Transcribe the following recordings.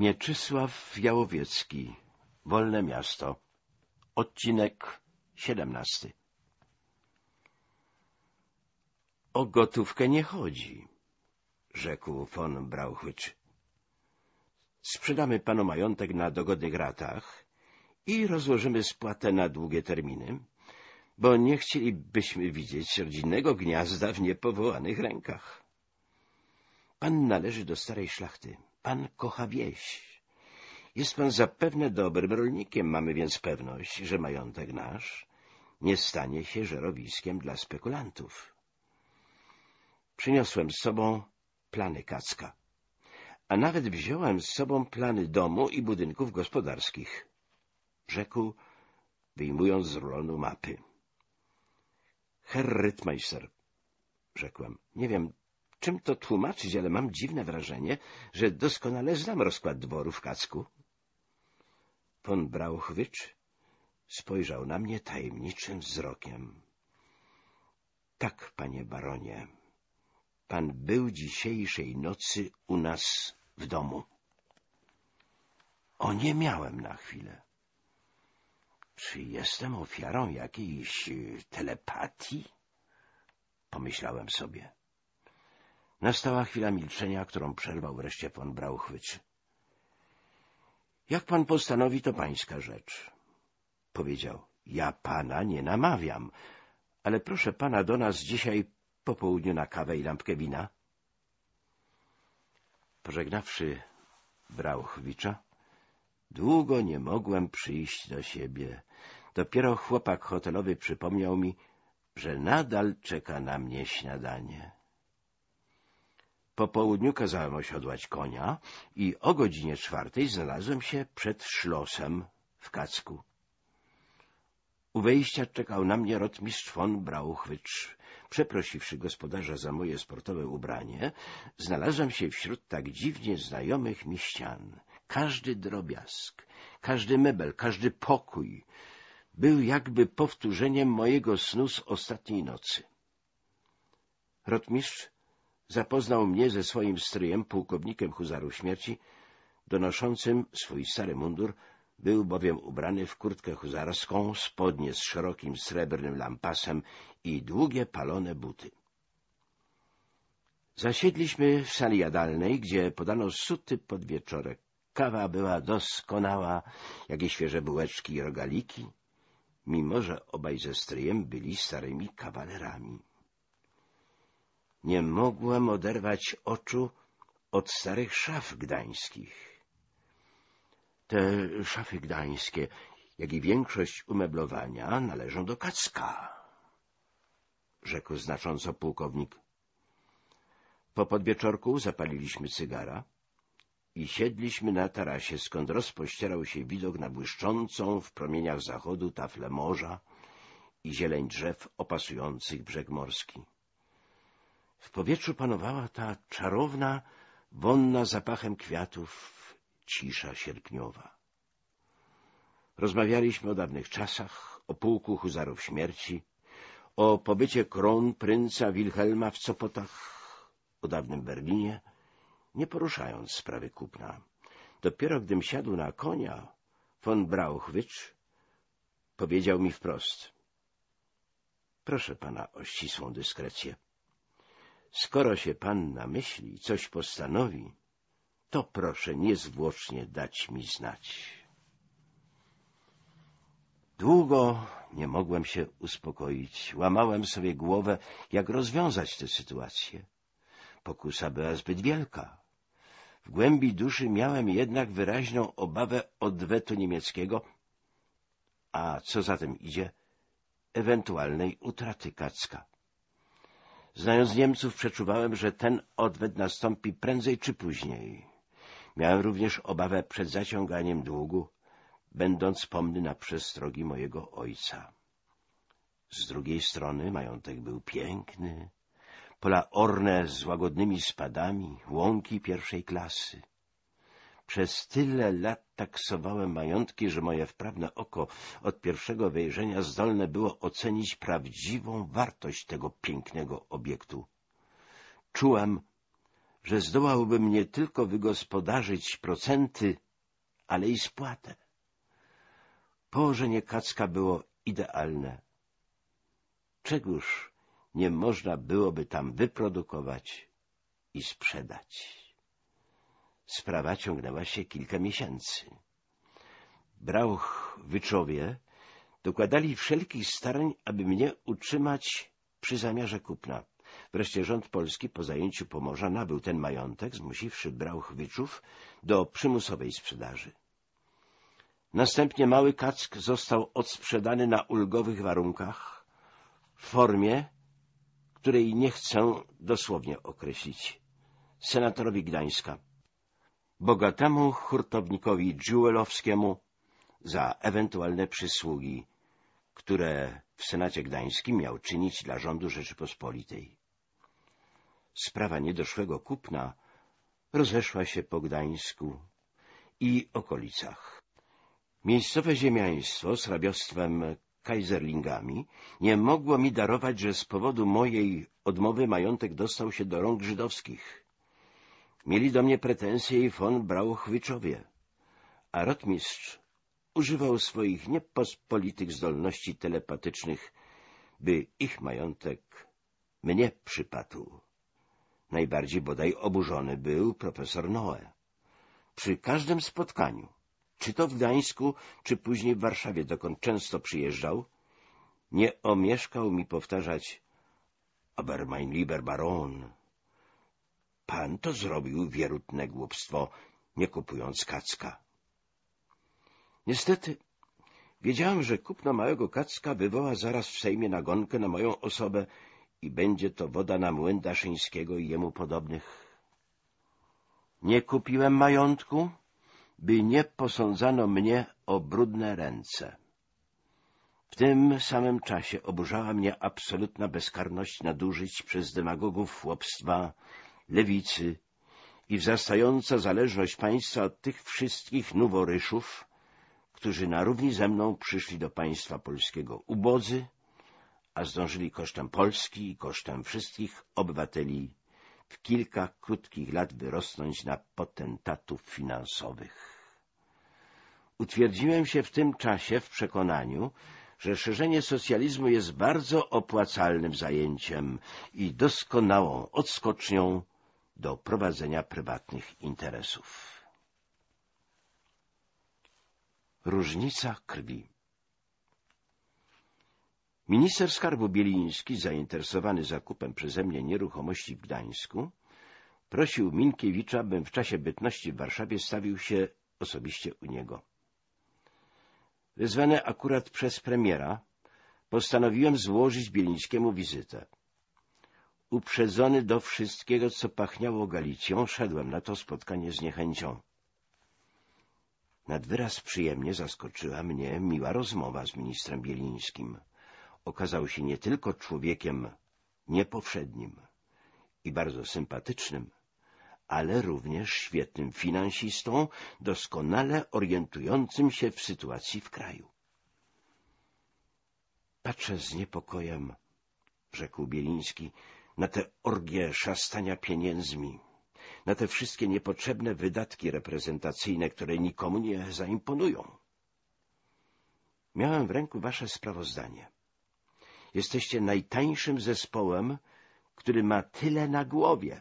Mieczysław Jałowiecki Wolne miasto Odcinek siedemnasty O gotówkę nie chodzi, rzekł von Brauchwicz. Sprzedamy panu majątek na dogodnych ratach i rozłożymy spłatę na długie terminy, bo nie chcielibyśmy widzieć rodzinnego gniazda w niepowołanych rękach. Pan należy do starej szlachty, pan kocha wieś. Jest pan zapewne dobrym rolnikiem, mamy więc pewność, że majątek nasz nie stanie się żerowiskiem dla spekulantów. Przyniosłem z sobą plany Kacka, a nawet wziąłem z sobą plany domu i budynków gospodarskich, rzekł, wyjmując z rulonu mapy. Herr Rittmeister, rzekłem, nie wiem, czym to tłumaczyć, ale mam dziwne wrażenie, że doskonale znam rozkład dworu w Kacku. Von Brauchwicz spojrzał na mnie tajemniczym wzrokiem. — Tak, panie baronie, pan był dzisiejszej nocy u nas w domu. O nie miałem na chwilę. Czy jestem ofiarą jakiejś telepatii? Pomyślałem sobie. Nastała chwila milczenia, którą przerwał wreszcie von Brauchwicz. Jak pan postanowi, to pańska rzecz. Powiedział, ja pana nie namawiam, ale proszę pana do nas dzisiaj po południu na kawę i lampkę wina. Pożegnawszy Brauchwicza, długo nie mogłem przyjść do siebie. Dopiero chłopak hotelowy przypomniał mi, że nadal czeka na mnie śniadanie. Po południu kazałem osiodłać konia i o godzinie czwartej znalazłem się przed szlosem w Kacku. U wejścia czekał na mnie rotmistrz von Brauchwicz. Przeprosiwszy gospodarza za moje sportowe ubranie, znalazłem się wśród tak dziwnie znajomych mi ścian. Każdy drobiazg, każdy mebel, każdy pokój był jakby powtórzeniem mojego snu z ostatniej nocy. Rotmistrz zapoznał mnie ze swoim stryjem, pułkownikiem huzarów śmierci, donoszącym swój stary mundur, był bowiem ubrany w kurtkę huzarską, spodnie z szerokim srebrnym lampasem i długie palone buty. Zasiedliśmy w sali jadalnej, gdzie podano suty podwieczorek. Kawa była doskonała, jakie świeże bułeczki i rogaliki, mimo że obaj ze stryjem byli starymi kawalerami. Nie mogłem oderwać oczu od starych szaf gdańskich. Te szafy gdańskie, jak i większość umeblowania, należą do Kacka, rzekł znacząco pułkownik. Po podwieczorku zapaliliśmy cygara i siedliśmy na tarasie, skąd rozpościerał się widok na błyszczącą w promieniach zachodu taflę morza i zieleń drzew opasujących brzeg morski. W powietrzu panowała ta czarowna, wonna zapachem kwiatów cisza sierpniowa. Rozmawialiśmy o dawnych czasach, o pułku huzarów śmierci, o pobycie kron prynca Wilhelma w Copotach, o dawnym Berlinie, nie poruszając sprawy kupna. Dopiero gdym siadł na konia, von Brauchwicz powiedział mi wprost — Proszę pana o ścisłą dyskrecję. Skoro się pan namyśli, coś postanowi, to proszę niezwłocznie dać mi znać. Długo nie mogłem się uspokoić. Łamałem sobie głowę, jak rozwiązać tę sytuację. Pokusa była zbyt wielka. W głębi duszy miałem jednak wyraźną obawę odwetu niemieckiego, a co za tym idzie, ewentualnej utraty Kacka. Znając Niemców, przeczuwałem, że ten odwet nastąpi prędzej czy później. Miałem również obawę przed zaciąganiem długu, będąc pomny na przestrogi mojego ojca. Z drugiej strony majątek był piękny, pola orne z łagodnymi spadami, łąki pierwszej klasy. Przez tyle lat taksowałem majątki, że moje wprawne oko od pierwszego wejrzenia zdolne było ocenić prawdziwą wartość tego pięknego obiektu. Czułem, że zdołałbym nie tylko wygospodarzyć procenty, ale i spłatę. Położenie Kacka było idealne. Czegoż nie można byłoby tam wyprodukować i sprzedać. Sprawa ciągnęła się kilka miesięcy. Brauch wyczowie dokładali wszelkich starań, aby mnie utrzymać przy zamiarze kupna. Wreszcie rząd polski po zajęciu Pomorza nabył ten majątek, zmusiwszy Brauchwyczów do przymusowej sprzedaży. Następnie mały kack został odsprzedany na ulgowych warunkach w formie, której nie chcę dosłownie określić, senatorowi Gdańska, bogatemu hurtownikowi Dżuelowskiemu za ewentualne przysługi, które w Senacie Gdańskim miał czynić dla rządu Rzeczypospolitej. Sprawa niedoszłego kupna rozeszła się po Gdańsku i okolicach. Miejscowe ziemiaństwo z hrabiostwem Kaiserlingami nie mogło mi darować, że z powodu mojej odmowy majątek dostał się do rąk żydowskich. Mieli do mnie pretensje i von Brauchwiczowie, a rotmistrz używał swoich niepospolitych zdolności telepatycznych, by ich majątek mnie przypadł. Najbardziej bodaj oburzony był profesor Noe. Przy każdym spotkaniu, czy to w Gdańsku, czy później w Warszawie, dokąd często przyjeżdżał, nie omieszkał mi powtarzać Aber mein lieber Baron, pan to zrobił wierutne głupstwo, nie kupując kacka. Niestety, wiedziałem, że kupno małego kacka wywoła zaraz w Sejmie nagonkę na moją osobę i będzie to woda na młyn Daszyńskiego i jemu podobnych. Nie kupiłem majątku, by nie posądzano mnie o brudne ręce. W tym samym czasie oburzała mnie absolutna bezkarność nadużyć przez demagogów chłopstwa, lewicy i wzrastająca zależność państwa od tych wszystkich noworyszów, którzy na równi ze mną przyszli do państwa polskiego ubodzy, a zdążyli kosztem Polski i kosztem wszystkich obywateli w kilka krótkich lat wyrosnąć na potentatów finansowych. Utwierdziłem się w tym czasie w przekonaniu, że szerzenie socjalizmu jest bardzo opłacalnym zajęciem i doskonałą odskocznią do prowadzenia prywatnych interesów. Różnica krwi Minister Skarbu Bieliński, zainteresowany zakupem przeze mnie nieruchomości w Gdańsku, prosił Minkiewicza, bym w czasie bytności w Warszawie stawił się osobiście u niego. Wezwany akurat przez premiera, postanowiłem złożyć Bielińskiemu wizytę. Uprzedzony do wszystkiego, co pachniało Galicją, szedłem na to spotkanie z niechęcią. Nad wyraz przyjemnie zaskoczyła mnie miła rozmowa z ministrem Bielińskim. Okazał się nie tylko człowiekiem niepowszednim i bardzo sympatycznym, ale również świetnym finansistą, doskonale orientującym się w sytuacji w kraju. Patrzę z niepokojem, rzekł Bieliński, na te orgie szastania pieniędzmi, na te wszystkie niepotrzebne wydatki reprezentacyjne, które nikomu nie zaimponują. Miałem w ręku wasze sprawozdanie. Jesteście najtańszym zespołem, który ma tyle na głowie.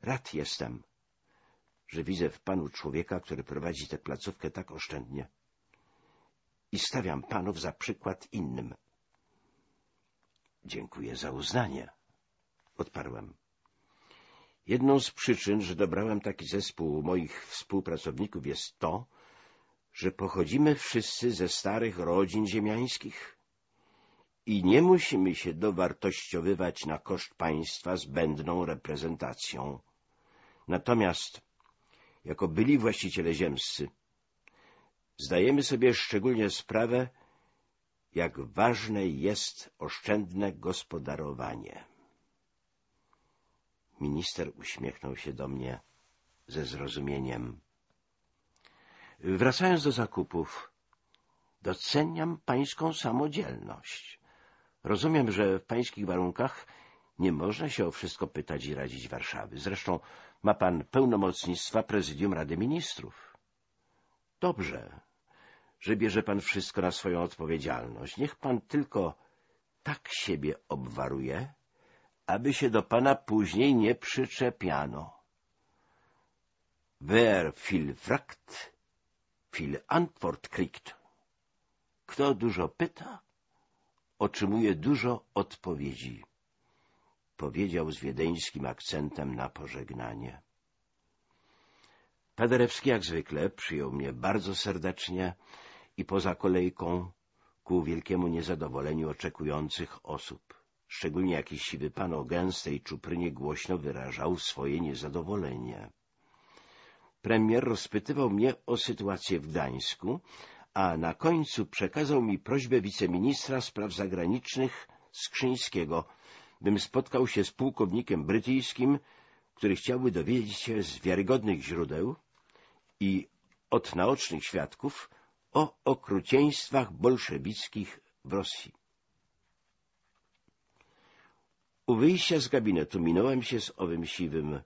Rad jestem, że widzę w panu człowieka, który prowadzi tę placówkę tak oszczędnie. I stawiam panów za przykład innym. Dziękuję za uznanie, odparłem. Jedną z przyczyn, że dobrałem taki zespół moich współpracowników jest to, że pochodzimy wszyscy ze starych rodzin ziemiańskich i nie musimy się dowartościowywać na koszt państwa zbędną reprezentacją. Natomiast, jako byli właściciele ziemscy, zdajemy sobie szczególnie sprawę, jak ważne jest oszczędne gospodarowanie. Minister uśmiechnął się do mnie ze zrozumieniem. Wracając do zakupów, doceniam pańską samodzielność. Rozumiem, że w pańskich warunkach Nie można się o wszystko pytać i radzić Warszawy. Zresztą ma pan pełnomocnictwa prezydium Rady Ministrów. Dobrze, że bierze pan wszystko na swoją odpowiedzialność. Niech pan tylko tak siebie obwaruje, aby się do pana później nie przyczepiano. Wer viel fragt, viel Antwort kriegt. Kto dużo pyta, otrzymuje dużo odpowiedzi powiedział z wiedeńskim akcentem na pożegnanie. Paderewski jak zwykle przyjął mnie bardzo serdecznie i poza kolejką ku wielkiemu niezadowoleniu oczekujących osób. Szczególnie jakiś siwy pan o gęstej czuprynie głośno wyrażał swoje niezadowolenie. Premier rozpytywał mnie o sytuację w Gdańsku, a na końcu przekazał mi prośbę wiceministra spraw zagranicznych Skrzyńskiego, bym spotkał się z pułkownikiem brytyjskim, który chciałby dowiedzieć się z wiarygodnych źródeł i od naocznych świadków o okrucieństwach bolszewickich w Rosji. U wyjścia z gabinetu minąłem się z owym siwym,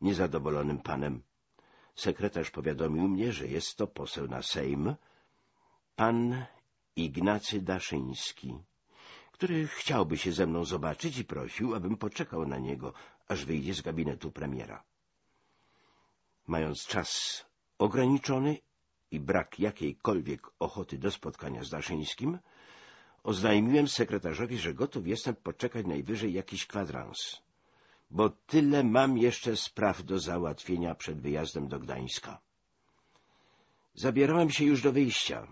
niezadowolonym panem. Sekretarz powiadomił mnie, że jest to poseł na Sejm, pan Ignacy Daszyński który chciałby się ze mną zobaczyć i prosił, abym poczekał na niego, aż wyjdzie z gabinetu premiera. Mając czas ograniczony i brak jakiejkolwiek ochoty do spotkania z Daszyńskim, oznajmiłem sekretarzowi, że gotów jestem poczekać najwyżej jakiś kwadrans, bo tyle mam jeszcze spraw do załatwienia przed wyjazdem do Gdańska. Zabierałem się już do wyjścia,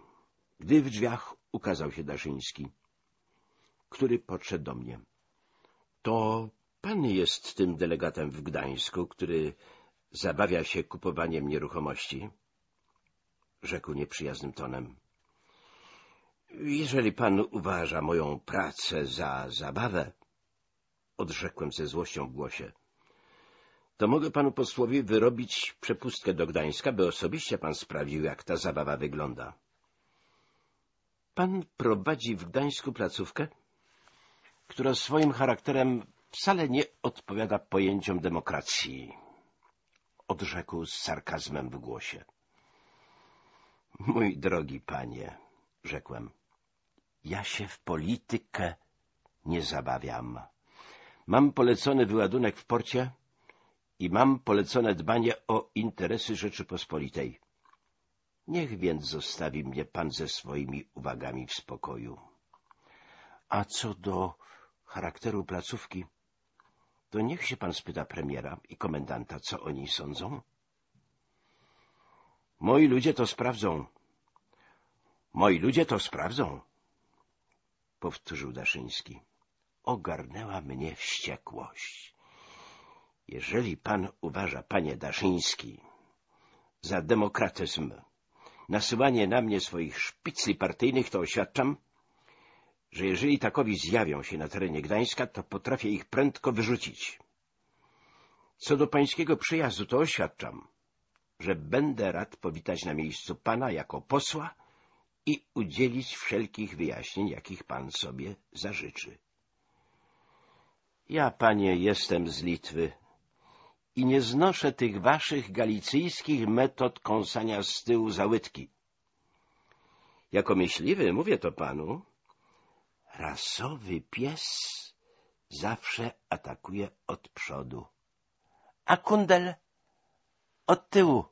gdy w drzwiach ukazał się Daszyński który podszedł do mnie. — To pan jest tym delegatem w Gdańsku, który zabawia się kupowaniem nieruchomości? — rzekł nieprzyjaznym tonem. — Jeżeli pan uważa moją pracę za zabawę — odrzekłem ze złością w głosie — to mogę panu posłowi wyrobić przepustkę do Gdańska, by osobiście pan sprawdził, jak ta zabawa wygląda. — Pan prowadzi w Gdańsku placówkę? — która swoim charakterem wcale nie odpowiada pojęciom demokracji, odrzekł z sarkazmem w głosie. Mój drogi panie, rzekłem, ja się w politykę nie zabawiam. Mam polecony wyładunek w porcie i mam polecone dbanie o interesy Rzeczypospolitej. Niech więc zostawi mnie pan ze swoimi uwagami w spokoju. A co do charakteru placówki, to niech się pan spyta premiera i komendanta, co o niej sądzą. Moi ludzie to sprawdzą. Moi ludzie to sprawdzą, powtórzył Daszyński. Ogarnęła mnie wściekłość. Jeżeli pan uważa, panie Daszyński, za demokratyzm, nasyłanie na mnie swoich szpicli partyjnych, to oświadczam, że jeżeli takowi zjawią się na terenie Gdańska, to potrafię ich prędko wyrzucić. Co do pańskiego przyjazdu, to oświadczam, że będę rad powitać na miejscu pana jako posła i udzielić wszelkich wyjaśnień, jakich pan sobie zażyczy. Ja, panie, jestem z Litwy i nie znoszę tych waszych galicyjskich metod kąsania z tyłu za łydki. Jako myśliwy, mówię to panu, Rasowy pies zawsze atakuje od przodu, a kundel od tyłu.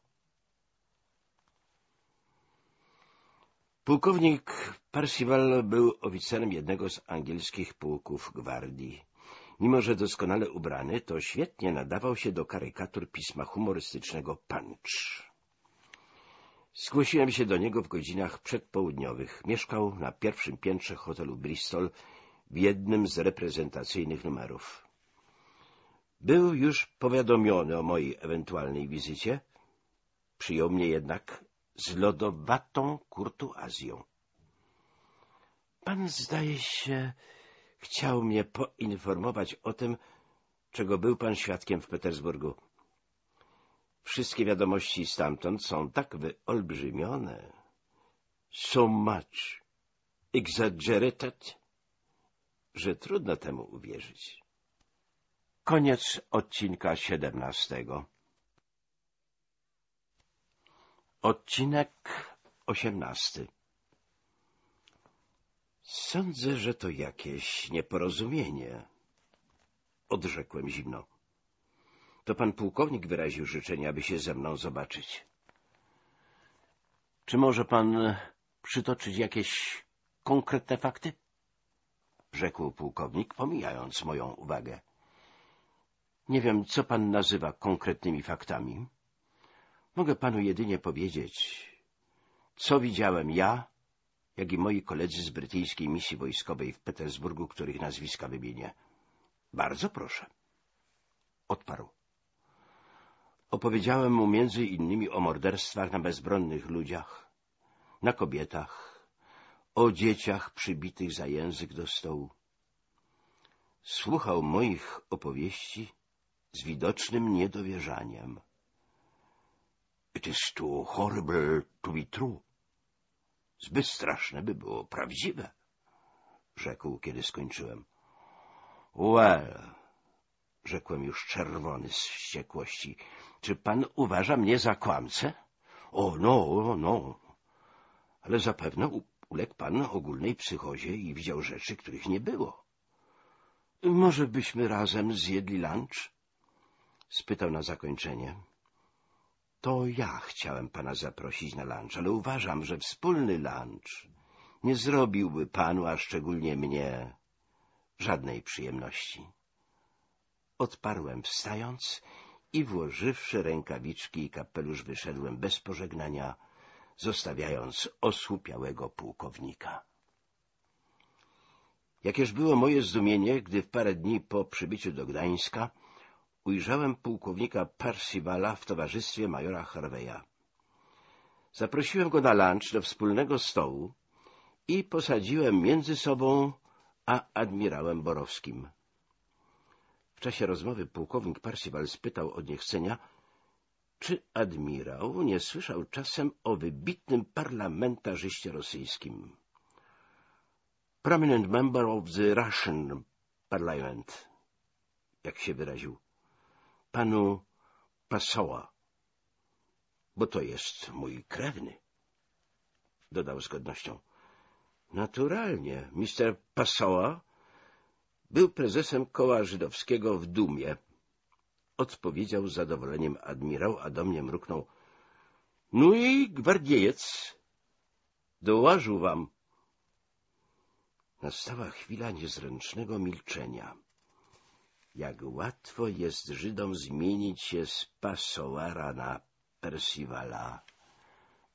Pułkownik Percival był oficerem jednego z angielskich pułków gwardii. Mimo, że doskonale ubrany, to świetnie nadawał się do karykatur pisma humorystycznego Punch. Zgłosiłem się do niego w godzinach przedpołudniowych. Mieszkał na pierwszym piętrze hotelu Bristol w jednym z reprezentacyjnych numerów. Był już powiadomiony o mojej ewentualnej wizycie, przyjął mnie jednak z lodowatą kurtuazją. Pan, zdaje się, chciał mnie poinformować o tym, czego był pan świadkiem w Petersburgu. Wszystkie wiadomości stamtąd są tak wyolbrzymione, so much exaggerated, że trudno temu uwierzyć. Koniec odcinka siedemnastego. Odcinek osiemnasty. Sądzę, że to jakieś nieporozumienie. Odrzekłem zimno. To pan pułkownik wyraził życzenie, aby się ze mną zobaczyć. Czy może pan przytoczyć jakieś konkretne fakty? Rzekł pułkownik, pomijając moją uwagę. Nie wiem, co pan nazywa konkretnymi faktami. Mogę panu jedynie powiedzieć, co widziałem ja, jak i moi koledzy z brytyjskiej misji wojskowej w Petersburgu, których nazwiska wymienię. Bardzo proszę. Odparł. Opowiedziałem mu między innymi o morderstwach na bezbronnych ludziach, na kobietach, o dzieciach przybitych za język do stołu. Słuchał moich opowieści z widocznym niedowierzaniem. It is too horrible to be true. Zbyt straszne, by było prawdziwe, rzekł, kiedy skończyłem. Well, rzekłem już czerwony z wściekłości, czy pan uważa mnie za kłamcę? O, no, no, ale zapewne uległ pan ogólnej psychozie i widział rzeczy, których nie było. Może byśmy razem zjedli lunch? Spytał na zakończenie. To ja chciałem pana zaprosić na lunch, ale uważam, że wspólny lunch nie zrobiłby panu, a szczególnie mnie, żadnej przyjemności. Odparłem wstając i włożywszy rękawiczki i kapelusz wyszedłem bez pożegnania, zostawiając osłupiałego pułkownika. Jakież było moje zdumienie, gdy w parę dni po przybyciu do Gdańska ujrzałem pułkownika Percivala w towarzystwie majora Harveya. Zaprosiłem go na lunch do wspólnego stołu i posadziłem między sobą a admirałem Borowskim. W czasie rozmowy pułkownik Percival spytał od niechcenia, czy admirał nie słyszał czasem o wybitnym parlamentarzyście rosyjskim. Prominent member of the Russian Parliament, jak się wyraził panu Pasoła, bo to jest mój krewny, dodał z godnością. Naturalnie, mister Pasoła był prezesem koła żydowskiego w Dumie. Odpowiedział z zadowoleniem admirał, a do mnie mruknął. No i gwardiejec, dołożył wam. Nastała chwila niezręcznego milczenia. Jak łatwo jest Żydom zmienić się z Passoara na Persiwala,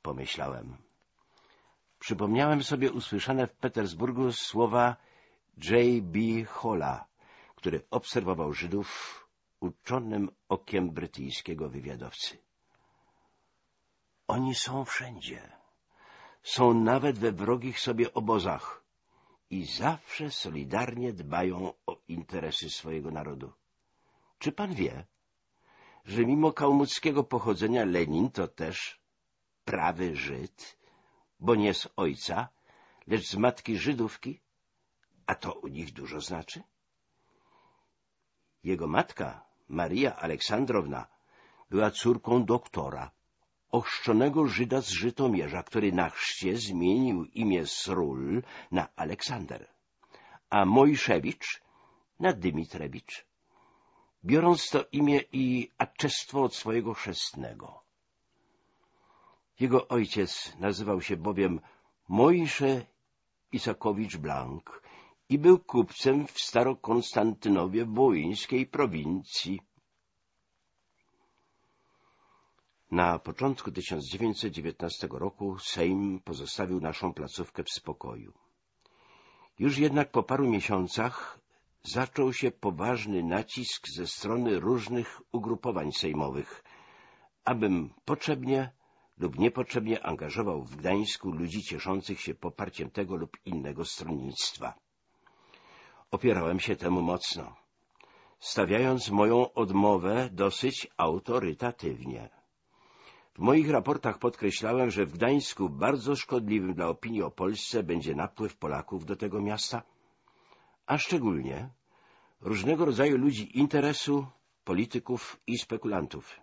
pomyślałem. Przypomniałem sobie usłyszane w Petersburgu słowa J. B. Hola, który obserwował Żydów uczonym okiem brytyjskiego wywiadowcy. Oni są wszędzie. Są nawet we wrogich sobie obozach i zawsze solidarnie dbają o interesy swojego narodu. Czy pan wie, że mimo kałmuckiego pochodzenia Lenin to też prawy Żyd, bo nie z ojca, lecz z matki Żydówki, a to u nich dużo znaczy? Jego matka, Maria Aleksandrowna, była córką doktora, ochrzczonego Żyda z Żytomierza, który na chrzcie zmienił imię Sról na Aleksander, a Mojszewicz na Dymitrewicz, biorąc to imię i aczestwo od swojego chrzestnego. Jego ojciec nazywał się bowiem Mojsze Isakowicz Blank i był kupcem w Starokonstantynowie wołyńskiej prowincji. Na początku 1919 roku Sejm pozostawił naszą placówkę w spokoju. Już jednak po paru miesiącach zaczął się poważny nacisk ze strony różnych ugrupowań sejmowych, abym potrzebnie lub niepotrzebnie angażował w Gdańsku ludzi cieszących się poparciem tego lub innego stronnictwa. Opierałem się temu mocno, stawiając moją odmowę dosyć autorytatywnie. W moich raportach podkreślałem, że w Gdańsku bardzo szkodliwym dla opinii o Polsce będzie napływ Polaków do tego miasta, a szczególnie różnego rodzaju ludzi interesu, polityków i spekulantów.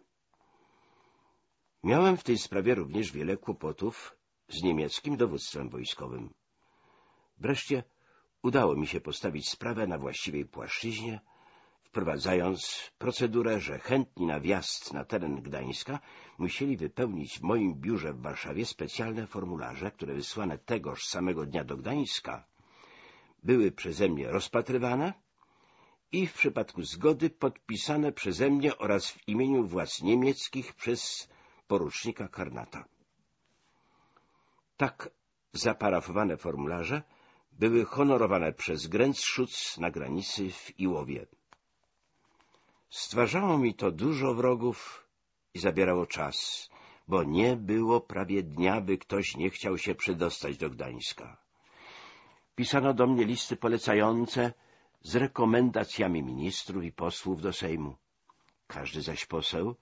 Miałem w tej sprawie również wiele kłopotów z niemieckim dowództwem wojskowym. Wreszcie udało mi się postawić sprawę na właściwej płaszczyźnie, wprowadzając procedurę, że chętni na wjazd na teren Gdańska musieli wypełnić w moim biurze w Warszawie specjalne formularze, które wysłane tegoż samego dnia do Gdańska były przeze mnie rozpatrywane i w przypadku zgody podpisane przeze mnie oraz w imieniu władz niemieckich przez porucznika Karnata. Tak zaparafowane formularze były honorowane przez Grenzschutz na granicy w Iłowie. Stwarzało mi to dużo wrogów i zabierało czas, bo nie było prawie dnia, by ktoś nie chciał się przydostać do Gdańska. Pisano do mnie listy polecające z rekomendacjami ministrów i posłów do Sejmu. Każdy zaś poseł,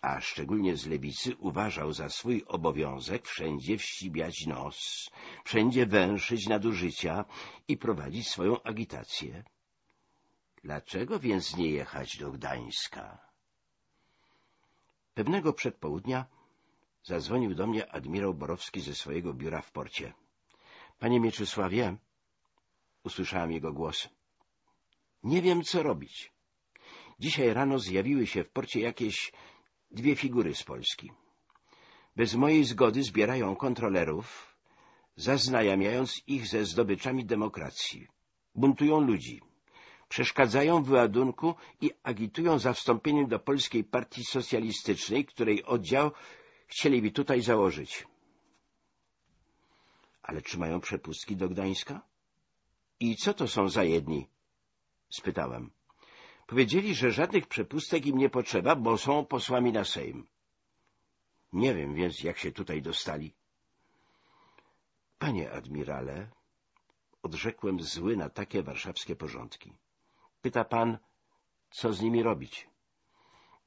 a szczególnie z lewicy, uważał za swój obowiązek wszędzie wścibiać nos, wszędzie węszyć nadużycia i prowadzić swoją agitację. Dlaczego więc nie jechać do Gdańska? Pewnego przedpołudnia zadzwonił do mnie admirał Borowski ze swojego biura w porcie. — Panie Mieczysławie — usłyszałem jego głos — nie wiem, co robić. Dzisiaj rano zjawiły się w porcie jakieś dwie figury z Polski. Bez mojej zgody zbierają kontrolerów, zaznajamiając ich ze zdobyczami demokracji. Buntują ludzi przeszkadzają w wyładunku i agitują za wstąpieniem do Polskiej Partii Socjalistycznej, której oddział chcieliby tutaj założyć. Ale czy mają przepustki do Gdańska? I co to są za jedni? spytałem. Powiedzieli, że żadnych przepustek im nie potrzeba, bo są posłami na Sejm. Nie wiem więc, jak się tutaj dostali. Panie admirale, odrzekłem zły na takie warszawskie porządki. Pyta pan, co z nimi robić.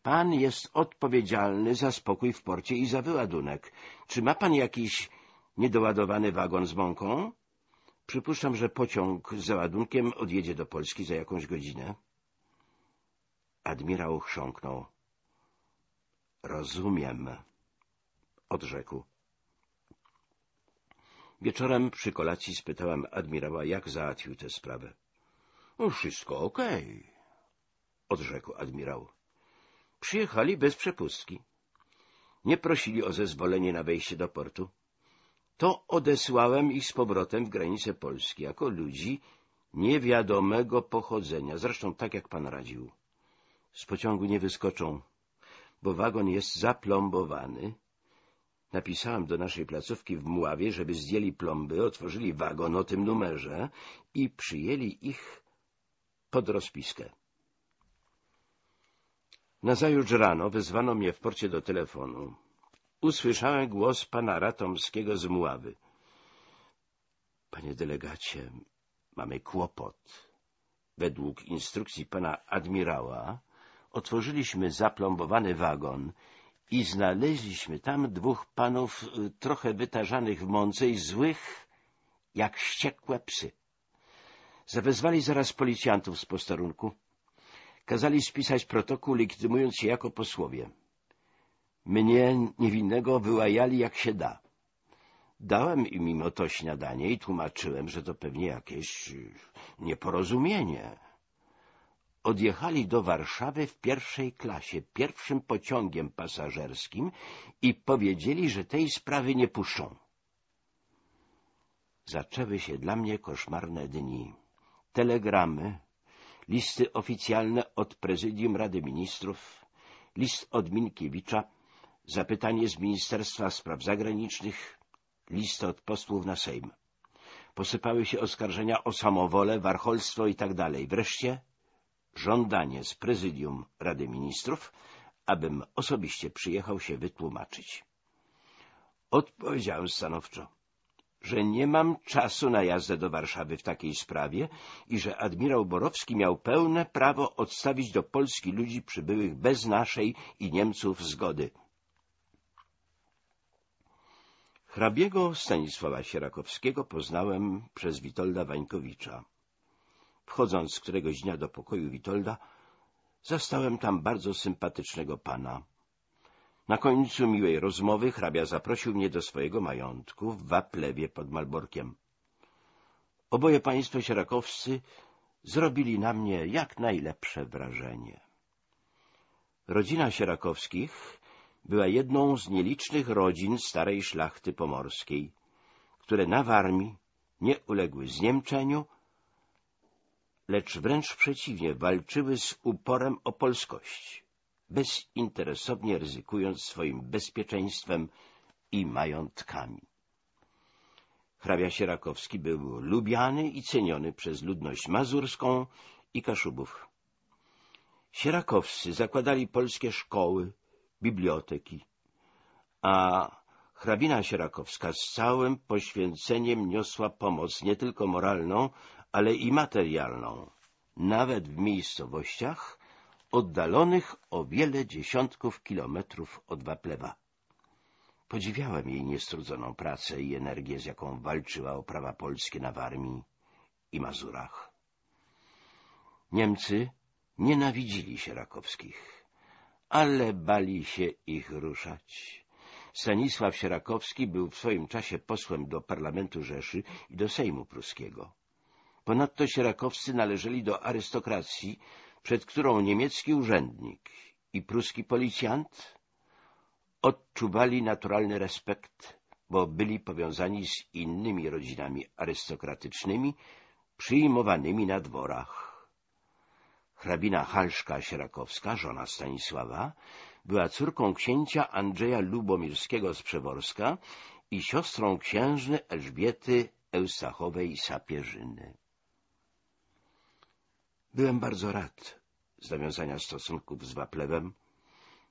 Pan jest odpowiedzialny za spokój w porcie i za wyładunek. Czy ma pan jakiś niedoładowany wagon z mąką? Przypuszczam, że pociąg z załadunkiem odjedzie do Polski za jakąś godzinę. Admirał chrząknął. Rozumiem, odrzekł. Wieczorem przy kolacji spytałem admirała, jak załatwił tę sprawę. Wszystko okej, odrzekł admirał. Przyjechali bez przepustki. Nie prosili o zezwolenie na wejście do portu. To odesłałem ich z powrotem w granice Polski jako ludzi niewiadomego pochodzenia, zresztą tak jak pan radził. Z pociągu nie wyskoczą, bo wagon jest zaplombowany. Napisałem do naszej placówki w Mławie, żeby zdjęli plomby, otworzyli wagon o tym numerze i przyjęli ich pod rozpiskę. Nazajutrz rano wezwano mnie w porcie do telefonu. Usłyszałem głos pana Ratomskiego z Muławy. Panie delegacie, mamy kłopot. Według instrukcji pana admirała otworzyliśmy zaplombowany wagon i znaleźliśmy tam dwóch panów y, trochę wytarzanych w mące i złych jak ściekłe psy. Zawezwali zaraz policjantów z posterunku. Kazali spisać protokół, legitymując się jako posłowie. Mnie, niewinnego, wyłajali jak się da. Dałem im mimo to śniadanie i tłumaczyłem, że to pewnie jakieś y, nieporozumienie. Odjechali do Warszawy w pierwszej klasie, pierwszym pociągiem pasażerskim i powiedzieli, że tej sprawy nie puszczą. Zaczęły się dla mnie koszmarne dni telegramy, listy oficjalne od Prezydium Rady Ministrów, list od Minkiewicza, zapytanie z Ministerstwa Spraw Zagranicznych, list od posłów na Sejm. Posypały się oskarżenia o samowolę, warcholstwo i tak. Wreszcie żądanie z Prezydium Rady Ministrów, abym osobiście przyjechał się wytłumaczyć. Odpowiedziałem stanowczo że nie mam czasu na jazdę do Warszawy w takiej sprawie i że admirał Borowski miał pełne prawo odstawić do Polski ludzi przybyłych bez naszej i Niemców zgody. Hrabiego Stanisława Sierakowskiego poznałem przez Witolda Wańkowicza. Wchodząc któregoś dnia do pokoju Witolda, zastałem tam bardzo sympatycznego pana. Na końcu miłej rozmowy hrabia zaprosił mnie do swojego majątku w Waplewie pod Malborkiem. Oboje państwo sierakowscy zrobili na mnie jak najlepsze wrażenie. Rodzina Sierakowskich była jedną z nielicznych rodzin starej szlachty pomorskiej, które na Warmii nie uległy zniemczeniu, lecz wręcz przeciwnie, walczyły z uporem o polskość, bezinteresownie ryzykując swoim bezpieczeństwem i majątkami. Hrabia Sierakowski był lubiany i ceniony przez ludność mazurską i Kaszubów. Sierakowscy zakładali polskie szkoły, biblioteki, a hrabina Sierakowska z całym poświęceniem niosła pomoc nie tylko moralną, ale i materialną, nawet w miejscowościach oddalonych o wiele dziesiątków kilometrów od Waplewa. Podziwiałem jej niestrudzoną pracę i energię, z jaką walczyła o prawa polskie na Warmii i Mazurach. Niemcy nienawidzili Sierakowskich, ale bali się ich ruszać. Stanisław Sierakowski był w swoim czasie posłem do parlamentu Rzeszy i do Sejmu Pruskiego. Ponadto Sierakowscy należeli do arystokracji, przed którą niemiecki urzędnik i pruski policjant odczuwali naturalny respekt, bo byli powiązani z innymi rodzinami arystokratycznymi przyjmowanymi na dworach. Hrabina Halszka Sierakowska, żona Stanisława, była córką księcia Andrzeja Lubomirskiego z Przeworska i siostrą księżny Elżbiety Eustachowej Sapierzyny. Byłem bardzo rad z nawiązania stosunków z Waplewem,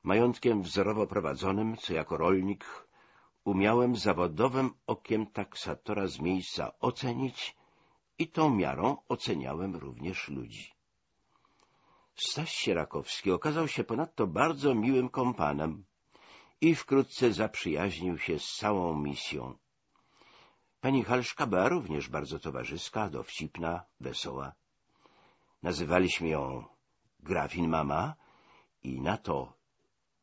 majątkiem wzorowo prowadzonym, co jako rolnik umiałem zawodowym okiem taksatora z miejsca ocenić i tą miarą oceniałem również ludzi. Staś Sierakowski okazał się ponadto bardzo miłym kompanem i wkrótce zaprzyjaźnił się z całą misją. Pani Halszka była również bardzo towarzyska, dowcipna, wesoła. Nazywaliśmy ją grafin mama i na to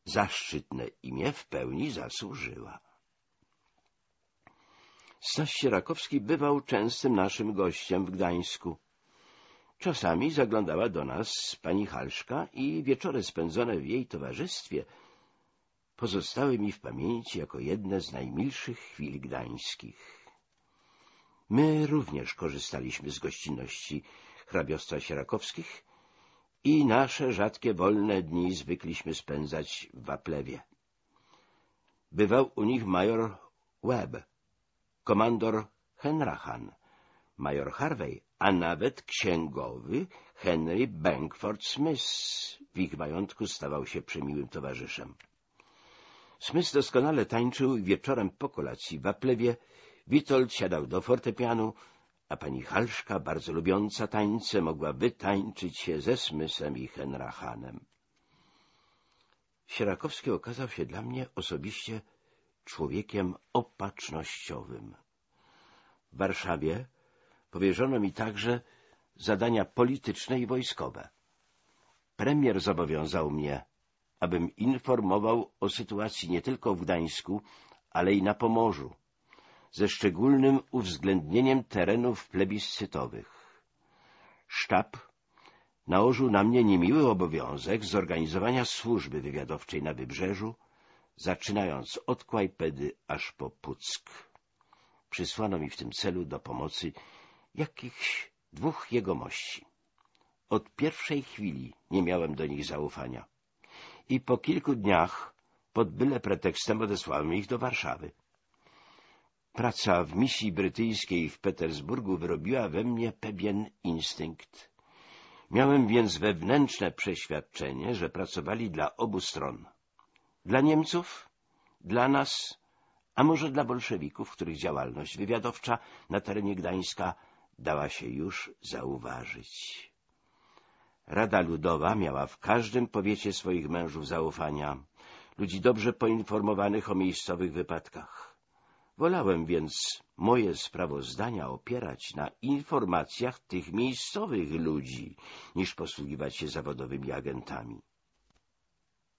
zaszczytne imię w pełni zasłużyła. Staś Sierakowski bywał częstym naszym gościem w Gdańsku. Czasami zaglądała do nas pani Halszka i wieczory spędzone w jej towarzystwie pozostały mi w pamięci jako jedne z najmilszych chwil gdańskich. My również korzystaliśmy z gościnności hrabiostwa Sierakowskich i nasze rzadkie wolne dni zwykliśmy spędzać w Waplewie. Bywał u nich major Webb, komandor Henrachan, major Harvey, a nawet księgowy Henry Bankford Smith w ich majątku stawał się przemiłym towarzyszem. Smith doskonale tańczył i wieczorem po kolacji w Waplewie Witold siadał do fortepianu, a pani Halszka, bardzo lubiąca tańce, mogła wytańczyć się ze Smysem i Henrachanem. Sierakowski okazał się dla mnie osobiście człowiekiem opatrznościowym. W Warszawie powierzono mi także zadania polityczne i wojskowe. Premier zobowiązał mnie, abym informował o sytuacji nie tylko w Gdańsku, ale i na Pomorzu, ze szczególnym uwzględnieniem terenów plebiscytowych. Sztab nałożył na mnie niemiły obowiązek zorganizowania służby wywiadowczej na Wybrzeżu, zaczynając od Kłajpedy aż po Puck. Przysłano mi w tym celu do pomocy jakichś dwóch jegomości. Od pierwszej chwili nie miałem do nich zaufania i po kilku dniach pod byle pretekstem odesłałem ich do Warszawy. Praca w misji brytyjskiej w Petersburgu wyrobiła we mnie pewien instynkt. Miałem więc wewnętrzne przeświadczenie, że pracowali dla obu stron. Dla Niemców, dla nas, a może dla bolszewików, których działalność wywiadowcza na terenie Gdańska dała się już zauważyć. Rada Ludowa miała w każdym powiecie swoich mężów zaufania, ludzi dobrze poinformowanych o miejscowych wypadkach. Wolałem więc moje sprawozdania opierać na informacjach tych miejscowych ludzi, niż posługiwać się zawodowymi agentami.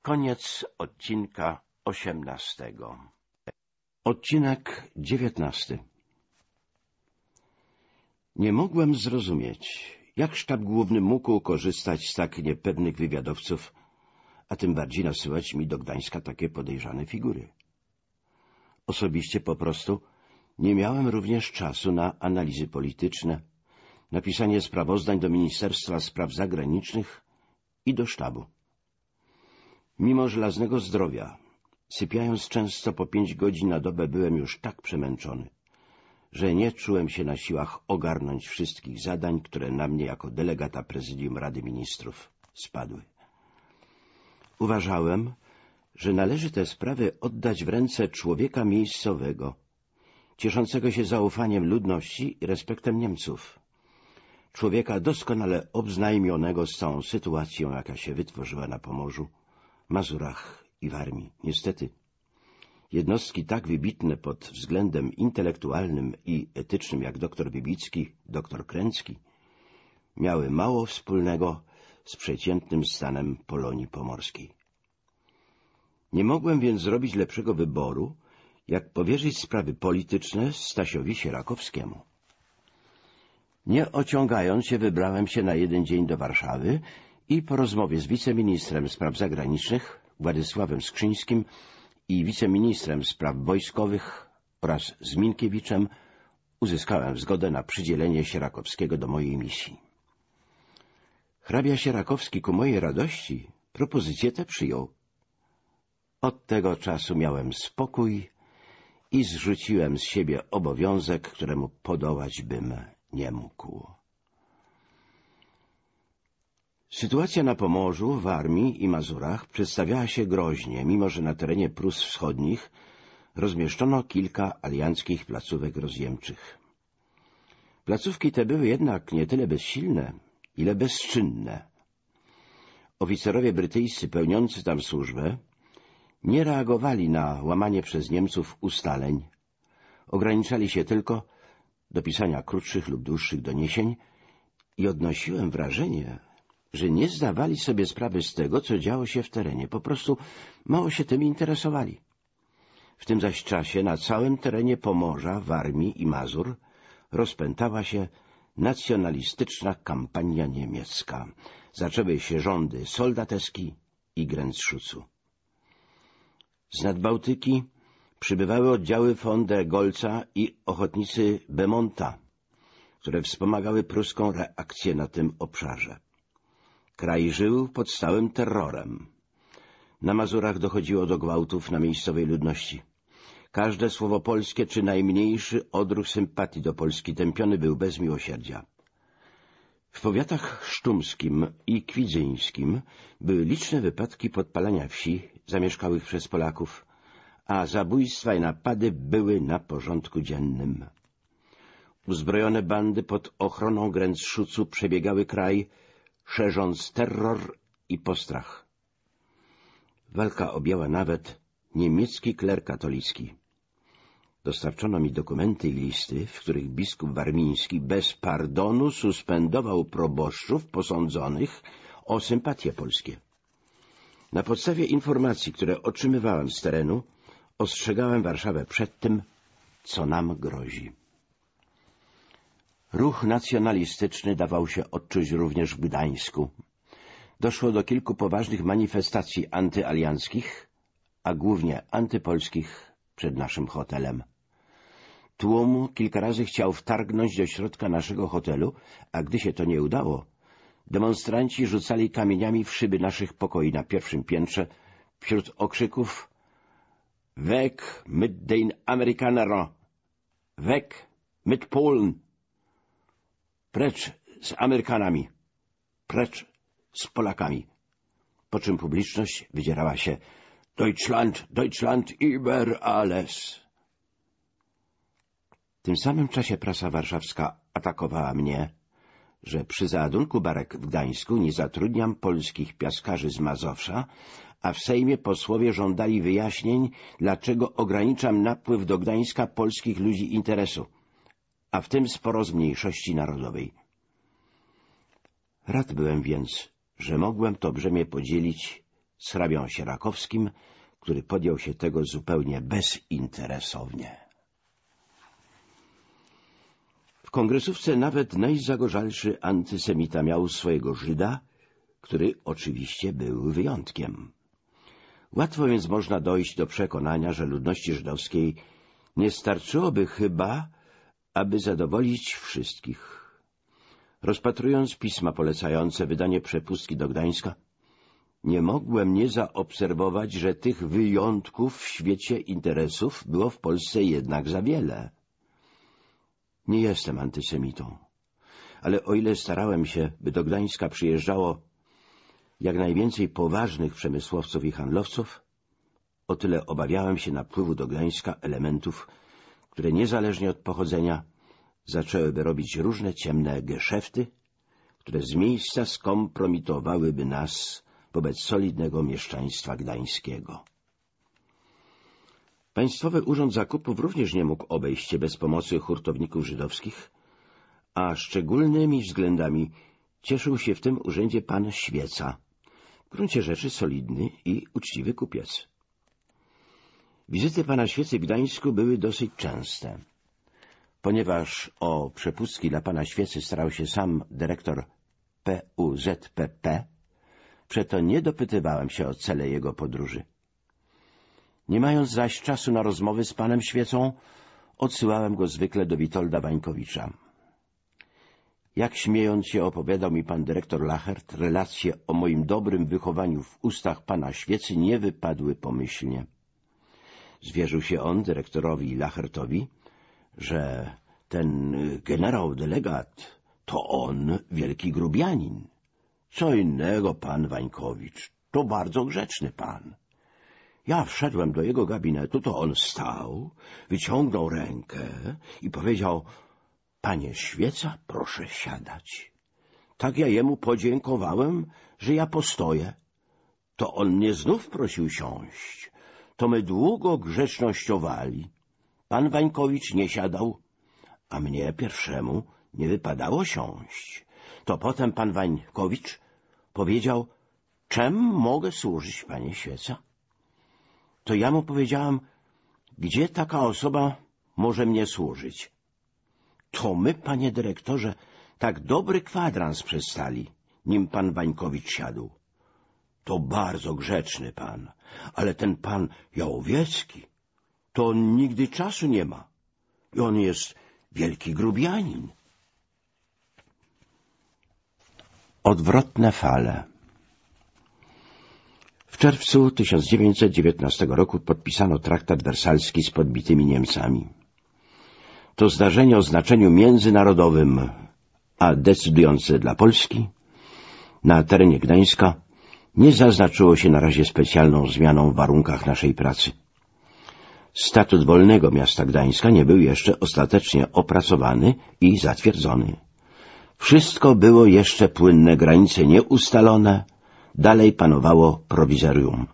Koniec odcinka osiemnastego. Odcinek dziewiętnasty. Nie mogłem zrozumieć, jak sztab główny mógł korzystać z tak niepewnych wywiadowców, a tym bardziej nasyłać mi do Gdańska takie podejrzane figury. Osobiście po prostu nie miałem również czasu na analizy polityczne, napisanie sprawozdań do Ministerstwa Spraw Zagranicznych i do sztabu. Mimo żelaznego zdrowia, sypiając często po pięć godzin na dobę, byłem już tak przemęczony, że nie czułem się na siłach ogarnąć wszystkich zadań, które na mnie jako delegata Prezydium Rady Ministrów spadły. Uważałem, że należy te sprawy oddać w ręce człowieka miejscowego, cieszącego się zaufaniem ludności i respektem Niemców. Człowieka doskonale obznajmionego z całą sytuacją, jaka się wytworzyła na Pomorzu, Mazurach i w armii. Niestety, jednostki tak wybitne pod względem intelektualnym i etycznym jak dr Bibicki, dr Kręcki, miały mało wspólnego z przeciętnym stanem Polonii Pomorskiej. Nie mogłem więc zrobić lepszego wyboru, jak powierzyć sprawy polityczne Stasiowi Sierakowskiemu. Nie ociągając się, wybrałem się na jeden dzień do Warszawy i po rozmowie z wiceministrem spraw zagranicznych Władysławem Skrzyńskim i wiceministrem spraw wojskowych oraz z Minkiewiczem uzyskałem zgodę na przydzielenie Sierakowskiego do mojej misji. Hrabia Sierakowski ku mojej radości propozycję tę przyjął. Od tego czasu miałem spokój i zrzuciłem z siebie obowiązek, któremu podołać bym nie mógł. Sytuacja na Pomorzu, w Armii i Mazurach przedstawiała się groźnie, mimo że na terenie Prus Wschodnich rozmieszczono kilka alianckich placówek rozjemczych. Placówki te były jednak nie tyle bezsilne, ile bezczynne. Oficerowie brytyjscy pełniący tam służbę nie reagowali na łamanie przez Niemców ustaleń, ograniczali się tylko do pisania krótszych lub dłuższych doniesień i odnosiłem wrażenie, że nie zdawali sobie sprawy z tego, co działo się w terenie, po prostu mało się tym interesowali. W tym zaś czasie na całym terenie Pomorza, Warmii i Mazur rozpętała się nacjonalistyczna kampania niemiecka. Zaczęły się rządy soldateski i Grenzschutzu. Z Nadbałtyki przybywały oddziały von der Golca i ochotnicy Bemonta, które wspomagały pruską reakcję na tym obszarze. Kraj żył pod stałym terrorem. Na Mazurach dochodziło do gwałtów na miejscowej ludności. Każde słowo polskie czy najmniejszy odruch sympatii do Polski tępiony był bez miłosierdzia. W powiatach sztumskim i kwidzyńskim były liczne wypadki podpalania wsi zamieszkałych przez Polaków, a zabójstwa i napady były na porządku dziennym. Uzbrojone bandy pod ochroną Grenzszucu przebiegały kraj, szerząc terror i postrach. Walka objęła nawet niemiecki kler katolicki. Dostarczono mi dokumenty i listy, w których biskup warmiński bez pardonu suspendował proboszczów posądzonych o sympatie polskie. Na podstawie informacji, które otrzymywałem z terenu, ostrzegałem Warszawę przed tym, co nam grozi. Ruch nacjonalistyczny dawał się odczuć również w Gdańsku. Doszło do kilku poważnych manifestacji antyalianckich, a głównie antypolskich przed naszym hotelem. Tłum kilka razy chciał wtargnąć do środka naszego hotelu, a gdy się to nie udało, demonstranci rzucali kamieniami w szyby naszych pokoi na pierwszym piętrze wśród okrzyków Weg mit den Amerikanern! Weg mit Polen! Precz z Amerykanami! Precz z Polakami! Po czym publiczność wydzierała się Deutschland, Deutschland über alles! W tym samym czasie prasa warszawska atakowała mnie, że przy załadunku barek w Gdańsku nie zatrudniam polskich piaskarzy z Mazowsza, a w Sejmie posłowie żądali wyjaśnień, dlaczego ograniczam napływ do Gdańska polskich ludzi interesu, a w tym sporo z mniejszości narodowej. Rad byłem więc, że mogłem to brzemię podzielić z hrabią Sierakowskim, który podjął się tego zupełnie bezinteresownie. W kongresówce nawet najzagorzalszy antysemita miał swojego Żyda, który oczywiście był wyjątkiem. Łatwo więc można dojść do przekonania, że ludności żydowskiej nie starczyłoby chyba, aby zadowolić wszystkich. Rozpatrując pisma polecające wydanie przepustki do Gdańska, nie mogłem nie zaobserwować, że tych wyjątków w świecie interesów było w Polsce jednak za wiele. Nie jestem antysemitą, ale o ile starałem się, by do Gdańska przyjeżdżało jak najwięcej poważnych przemysłowców i handlowców, o tyle obawiałem się napływu do Gdańska elementów, które niezależnie od pochodzenia zaczęłyby robić różne ciemne geszefty, które z miejsca skompromitowałyby nas wobec solidnego mieszczaństwa gdańskiego. Państwowy Urząd Zakupów również nie mógł obejść się bez pomocy hurtowników żydowskich, a szczególnymi względami cieszył się w tym urzędzie pan Świeca, w gruncie rzeczy solidny i uczciwy kupiec. Wizyty pana Świecy w Gdańsku były dosyć częste. Ponieważ o przepustki dla pana Świecy starał się sam dyrektor PUZPP, przeto nie dopytywałem się o cele jego podróży. Nie mając zaś czasu na rozmowy z panem Świecą, odsyłałem go zwykle do Witolda Wańkowicza. Jak śmiejąc się opowiadał mi pan dyrektor Lachert, relacje o moim dobrym wychowaniu w ustach pana Świecy nie wypadły pomyślnie. Zwierzył się on dyrektorowi Lachertowi, że ten generał delegat to on wielki grubianin. Co innego, pan Wańkowicz, to bardzo grzeczny pan. Ja wszedłem do jego gabinetu, to on stał, wyciągnął rękę i powiedział — Panie Świeca, proszę siadać. Tak ja jemu podziękowałem, że ja postoję. To on mnie znów prosił siąść. To my długo grzecznościowali. Pan Wańkowicz nie siadał, a mnie pierwszemu nie wypadało siąść. To potem pan Wańkowicz powiedział — Czem mogę służyć, panie Świeca? To ja mu powiedziałam, gdzie taka osoba może mnie służyć. To my, panie dyrektorze, tak dobry kwadrans przestali, nim pan Wańkowicz siadł. To bardzo grzeczny pan, ale ten pan Jałowiecki, to on nigdy czasu nie ma. I on jest wielki grubianin. Odwrotne fale w czerwcu 1919 roku podpisano traktat wersalski z podbitymi Niemcami. To zdarzenie o znaczeniu międzynarodowym, a decydujące dla Polski, na terenie Gdańska nie zaznaczyło się na razie specjalną zmianą w warunkach naszej pracy. Statut wolnego miasta Gdańska nie był jeszcze ostatecznie opracowany i zatwierdzony. Wszystko było jeszcze płynne, granice nieustalone, dalej panowało prowizorium.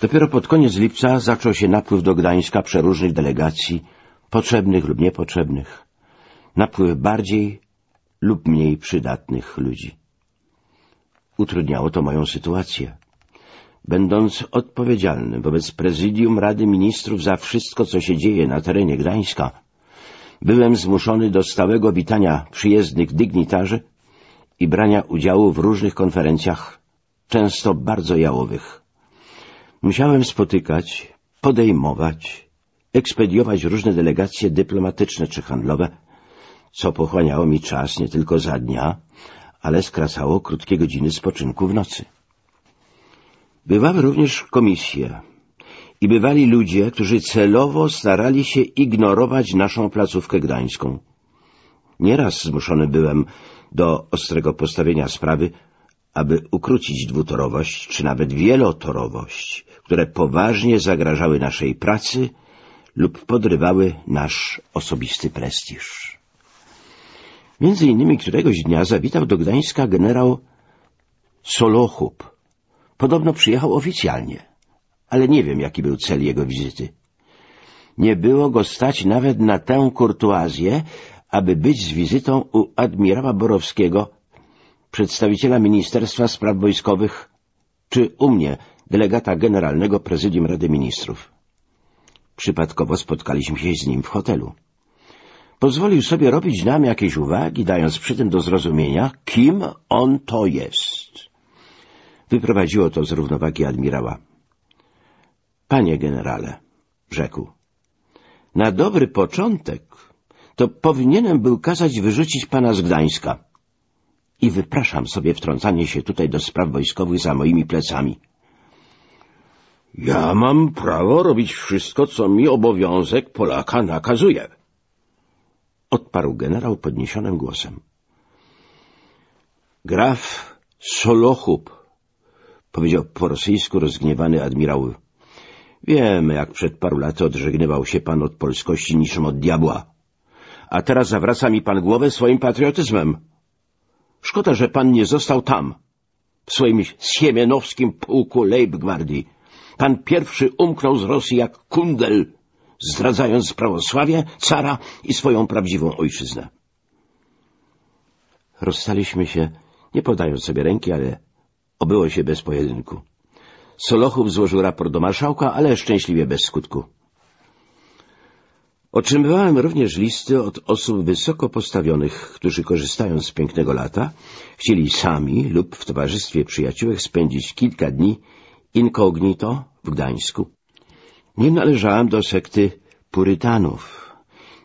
Dopiero pod koniec lipca zaczął się napływ do Gdańska przeróżnych delegacji, potrzebnych lub niepotrzebnych, napływ bardziej lub mniej przydatnych ludzi. Utrudniało to moją sytuację. Będąc odpowiedzialnym wobec prezydium Rady Ministrów za wszystko, co się dzieje na terenie Gdańska, byłem zmuszony do stałego witania przyjezdnych dygnitarzy i brania udziału w różnych konferencjach, często bardzo jałowych. Musiałem spotykać, podejmować, ekspediować różne delegacje dyplomatyczne czy handlowe, co pochłaniało mi czas nie tylko za dnia, ale skracało krótkie godziny spoczynku w nocy. Bywały również komisje i bywali ludzie, którzy celowo starali się ignorować naszą placówkę gdańską. Nieraz zmuszony byłem do ostrego postawienia sprawy, aby ukrócić dwutorowość czy nawet wielotorowość, które poważnie zagrażały naszej pracy lub podrywały nasz osobisty prestiż. Między innymi któregoś dnia zawitał do Gdańska generał Solochub. Podobno przyjechał oficjalnie, ale nie wiem, jaki był cel jego wizyty. Nie było go stać nawet na tę kurtuazję, aby być z wizytą u admirała Borowskiego, przedstawiciela Ministerstwa Spraw Wojskowych, czy u mnie, delegata generalnego Prezydium Rady Ministrów. Przypadkowo spotkaliśmy się z nim w hotelu. Pozwolił sobie robić nam jakieś uwagi, dając przy tym do zrozumienia, kim on to jest. Wyprowadziło to z równowagi admirała. Panie generale, rzekł, na dobry początek to powinienem był kazać wyrzucić pana z Gdańska. I wypraszam sobie wtrącanie się tutaj do spraw wojskowych za moimi plecami. Ja mam prawo robić wszystko, co mi obowiązek Polaka nakazuje. Odparł generał podniesionym głosem. Graf Solochub, powiedział po rosyjsku rozgniewany admirał. Wiemy, jak przed paru laty odżegnywał się pan od polskości niczym od diabła. A teraz zawraca mi pan głowę swoim patriotyzmem. Szkoda, że pan nie został tam, w swoim siemienowskim pułku Leibgwardii. Pan pierwszy umknął z Rosji jak kundel, zdradzając prawosławie, cara i swoją prawdziwą ojczyznę. Rozstaliśmy się, nie podając sobie ręki, ale obyło się bez pojedynku. Solochów złożył raport do marszałka, ale szczęśliwie bez skutku. Otrzymywałem również listy od osób wysoko postawionych, którzy korzystając z pięknego lata, chcieli sami lub w towarzystwie przyjaciółek spędzić kilka dni incognito w Gdańsku. Nie należałem do sekty purytanów.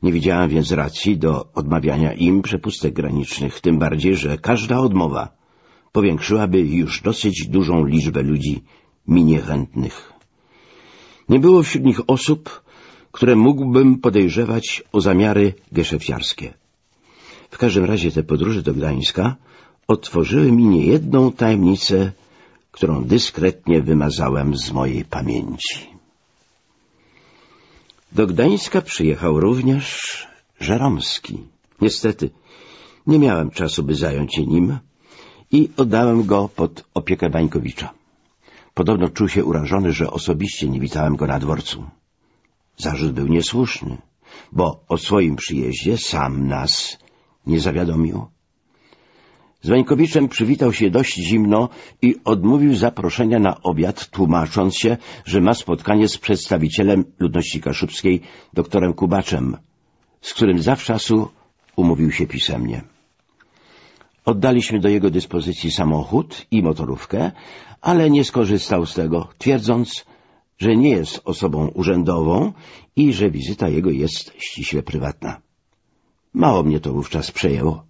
Nie widziałem więc racji do odmawiania im przepustek granicznych, tym bardziej, że każda odmowa powiększyłaby już dosyć dużą liczbę ludzi mi niechętnych. Nie było wśród nich osób, które mógłbym podejrzewać o zamiary geszefciarskie. W każdym razie te podróże do Gdańska otworzyły mi niejedną tajemnicę, którą dyskretnie wymazałem z mojej pamięci. Do Gdańska przyjechał również Żeromski. Niestety, nie miałem czasu, by zająć się nim i oddałem go pod opiekę Bańkowicza. Podobno czuł się urażony, że osobiście nie witałem go na dworcu. Zarzut był niesłuszny, bo o swoim przyjeździe sam nas nie zawiadomił. Z Wańkowiczem przywitał się dość zimno i odmówił zaproszenia na obiad, tłumacząc się, że ma spotkanie z przedstawicielem ludności kaszubskiej, doktorem Kubaczem, z którym zawczasu umówił się pisemnie. Oddaliśmy do jego dyspozycji samochód i motorówkę, ale nie skorzystał z tego, twierdząc, że nie jest osobą urzędową i że wizyta jego jest ściśle prywatna. Mało mnie to wówczas przejęło.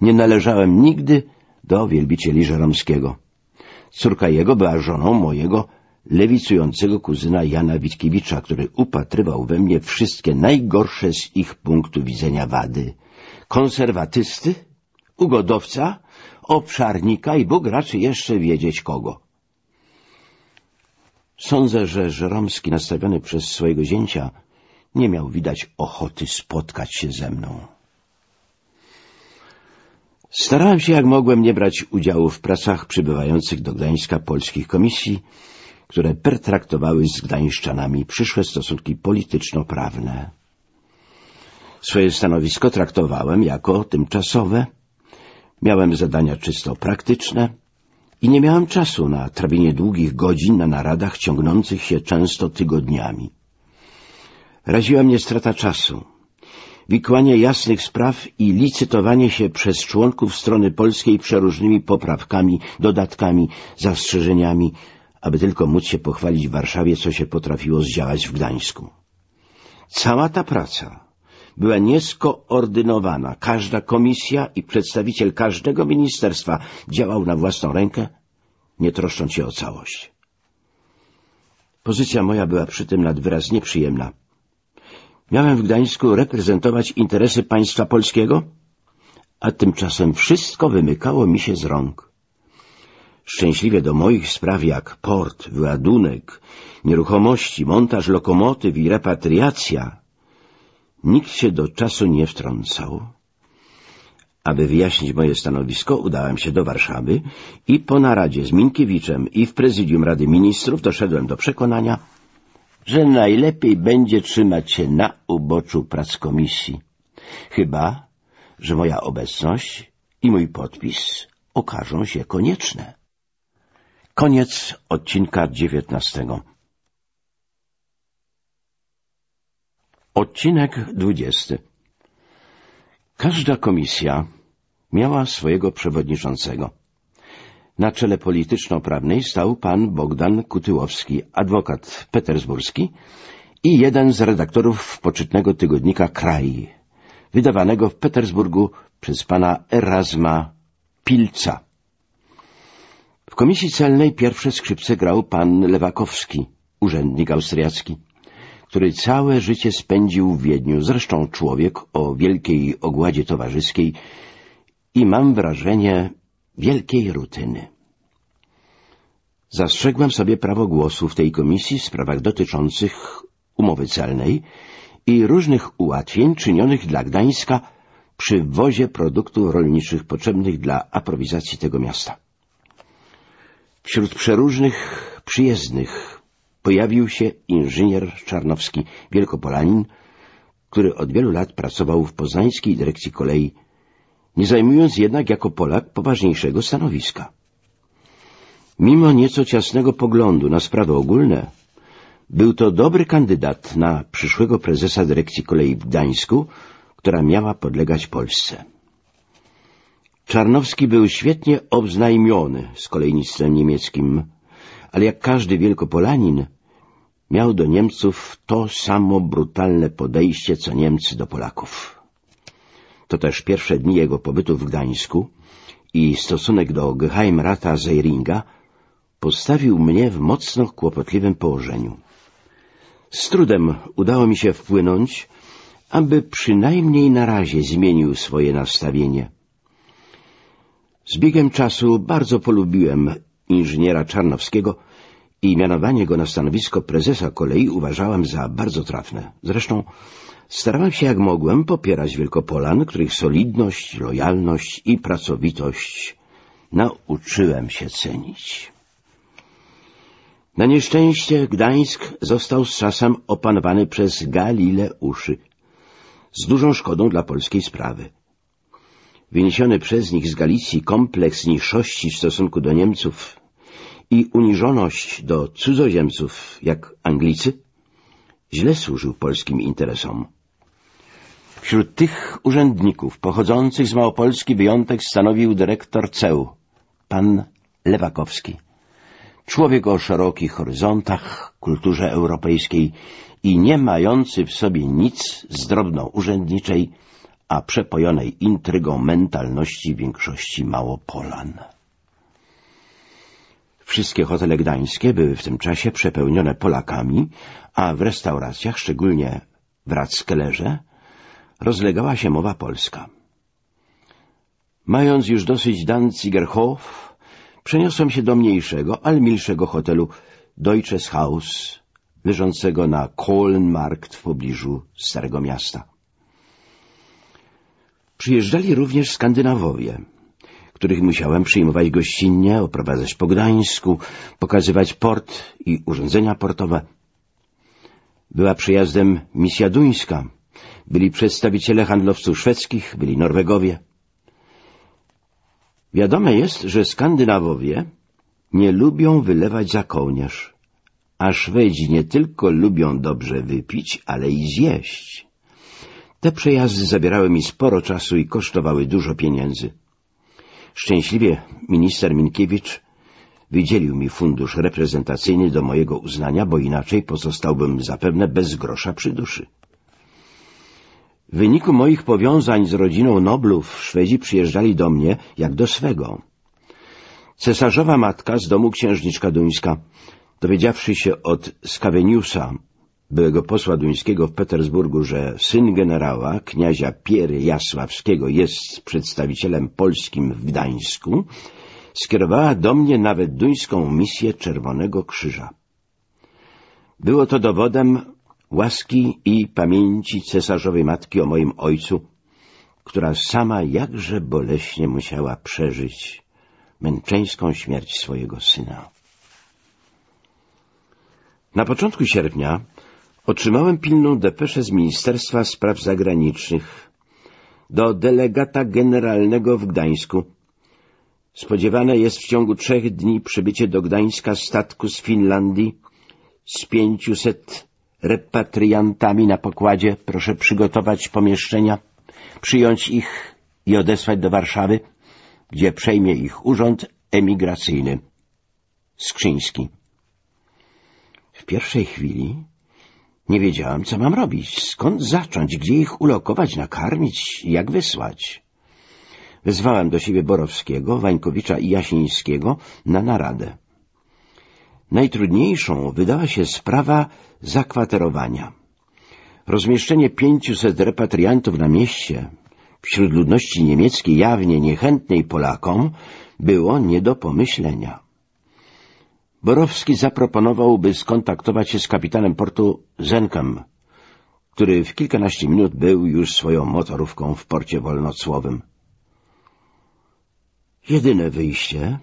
Nie należałem nigdy do wielbicieli Żeromskiego. Córka jego była żoną mojego lewicującego kuzyna Jana Witkiewicza, który upatrywał we mnie wszystkie najgorsze z ich punktu widzenia wady. Konserwatysty, ugodowca, obszarnika i Bóg raczy jeszcze wiedzieć kogo. Sądzę, że Żeromski, nastawiony przez swojego zięcia, nie miał widać ochoty spotkać się ze mną. Starałem się jak mogłem nie brać udziału w pracach przybywających do Gdańska polskich komisji, które pertraktowały z Gdańszczanami przyszłe stosunki polityczno-prawne. Swoje stanowisko traktowałem jako tymczasowe, miałem zadania czysto praktyczne, i nie miałem czasu na trawienie długich godzin na naradach ciągnących się często tygodniami. Raziła mnie strata czasu, wikłanie jasnych spraw i licytowanie się przez członków strony polskiej przeróżnymi poprawkami, dodatkami, zastrzeżeniami, aby tylko móc się pochwalić w Warszawie, co się potrafiło zdziałać w Gdańsku. Cała ta praca była nieskoordynowana. Każda komisja i przedstawiciel każdego ministerstwa działał na własną rękę, nie troszcząc się o całość. Pozycja moja była przy tym nad wyraz nieprzyjemna. Miałem w Gdańsku reprezentować interesy państwa polskiego, a tymczasem wszystko wymykało mi się z rąk. Szczęśliwie do moich spraw jak port, wyładunek, nieruchomości, montaż lokomotyw i repatriacja Nikt się do czasu nie wtrącał, Aby wyjaśnić moje stanowisko, udałem się do Warszawy i po naradzie z Minkiewiczem i w prezydium Rady Ministrów doszedłem do przekonania, że najlepiej będzie trzymać się na uboczu prac komisji, chyba, że moja obecność i mój podpis okażą się konieczne. Koniec odcinka dziewiętnastego. Odcinek dwudziesty. Każda komisja miała swojego przewodniczącego. Na czele polityczno-prawnej stał pan Bogdan Kutyłowski, adwokat petersburski i jeden z redaktorów poczytnego tygodnika Kraj, wydawanego w Petersburgu przez pana Erasma Pilca. W komisji celnej pierwsze skrzypce grał pan Lewakowski, urzędnik austriacki, który całe życie spędził w Wiedniu, zresztą człowiek o wielkiej ogładzie towarzyskiej i mam wrażenie wielkiej rutyny. Zastrzegłem sobie prawo głosu w tej komisji w sprawach dotyczących umowy celnej i różnych ułatwień czynionych dla Gdańska przy wwozie produktów rolniczych potrzebnych dla aprowizacji tego miasta. Wśród przeróżnych przyjezdnych pojawił się inżynier Czarnowski, wielkopolanin, który od wielu lat pracował w poznańskiej dyrekcji kolei nie zajmując jednak jako Polak poważniejszego stanowiska. Mimo nieco ciasnego poglądu na sprawy ogólne, był to dobry kandydat na przyszłego prezesa dyrekcji kolei w Gdańsku, która miała podlegać Polsce. Czarnowski był świetnie obznajmiony z kolejnictwem niemieckim, ale jak każdy wielkopolanin miał do Niemców to samo brutalne podejście, co Niemcy do Polaków. To też pierwsze dni jego pobytu w Gdańsku i stosunek do Geheimrata Zeiringa postawił mnie w mocno kłopotliwym położeniu. Z trudem udało mi się wpłynąć, aby przynajmniej na razie zmienił swoje nastawienie. Z biegiem czasu bardzo polubiłem inżyniera Czarnowskiego i mianowanie go na stanowisko prezesa kolei uważałem za bardzo trafne. Zresztą Starałem się jak mogłem popierać Wielkopolan, których solidność, lojalność i pracowitość nauczyłem się cenić. Na nieszczęście Gdańsk został z czasem opanowany przez Galileuszy z dużą szkodą dla polskiej sprawy. Wyniesiony przez nich z Galicji kompleks niższości w stosunku do Niemców i uniżoność do cudzoziemców jak Anglicy źle służył polskim interesom. Wśród tych urzędników pochodzących z Małopolski wyjątek stanowił dyrektor CEU, pan Lewakowski. Człowiek o szerokich horyzontach, kulturze europejskiej i nie mający w sobie nic z drobną urzędniczej, a przepojonej intrygą mentalności większości Małopolan. Wszystkie hotele gdańskie były w tym czasie przepełnione Polakami, a w restauracjach, szczególnie w Ratskelerze, rozlegała się mowa polska. Mając już dosyć Danzigerhof, przeniosłem się do mniejszego, ale milszego hotelu Deutsches Haus, leżącego na Kohlenmarkt w pobliżu Starego Miasta. Przyjeżdżali również Skandynawowie, których musiałem przyjmować gościnnie, oprowadzać po Gdańsku, pokazywać port i urządzenia portowe. Była przyjazdem misja duńska, byli przedstawiciele handlowców szwedzkich, byli Norwegowie. Wiadome jest, że Skandynawowie nie lubią wylewać za kołnierz, a Szwedzi nie tylko lubią dobrze wypić, ale i zjeść. Te przejazdy zabierały mi sporo czasu i kosztowały dużo pieniędzy. Szczęśliwie minister Minkiewicz wydzielił mi fundusz reprezentacyjny do mojego uznania, bo inaczej pozostałbym zapewne bez grosza przy duszy. W wyniku moich powiązań z rodziną Noblów Szwedzi przyjeżdżali do mnie jak do swego. Cesarzowa matka z domu księżniczka duńska, dowiedziawszy się od Skaweniusa, byłego posła duńskiego w Petersburgu, że syn generała, kniazia Piery Jasławskiego, jest przedstawicielem polskim w Gdańsku, skierowała do mnie nawet duńską misję Czerwonego Krzyża. Było to dowodem łaski i pamięci cesarzowej matki o moim ojcu, która sama jakże boleśnie musiała przeżyć męczeńską śmierć swojego syna. Na początku sierpnia otrzymałem pilną depeszę z Ministerstwa Spraw Zagranicznych do delegata generalnego w Gdańsku. Spodziewane jest w ciągu trzech dni przybycie do Gdańska statku z Finlandii z pięciuset repatriantami na pokładzie. Proszę przygotować pomieszczenia, przyjąć ich i odesłać do Warszawy, gdzie przejmie ich urząd emigracyjny. Skrzyński. W pierwszej chwili nie wiedziałam, co mam robić, skąd zacząć, gdzie ich ulokować, nakarmić, jak wysłać. Wezwałem do siebie Borowskiego, Wańkowicza i Jasińskiego na naradę. Najtrudniejszą wydała się sprawa zakwaterowania. Rozmieszczenie pięciuset repatriantów na mieście wśród ludności niemieckiej jawnie niechętnej Polakom było nie do pomyślenia. Borowski zaproponował, by skontaktować się z kapitanem portu Zenkem, który w kilkanaście minut był już swoją motorówką w porcie wolnocłowym. Jedyne wyjście,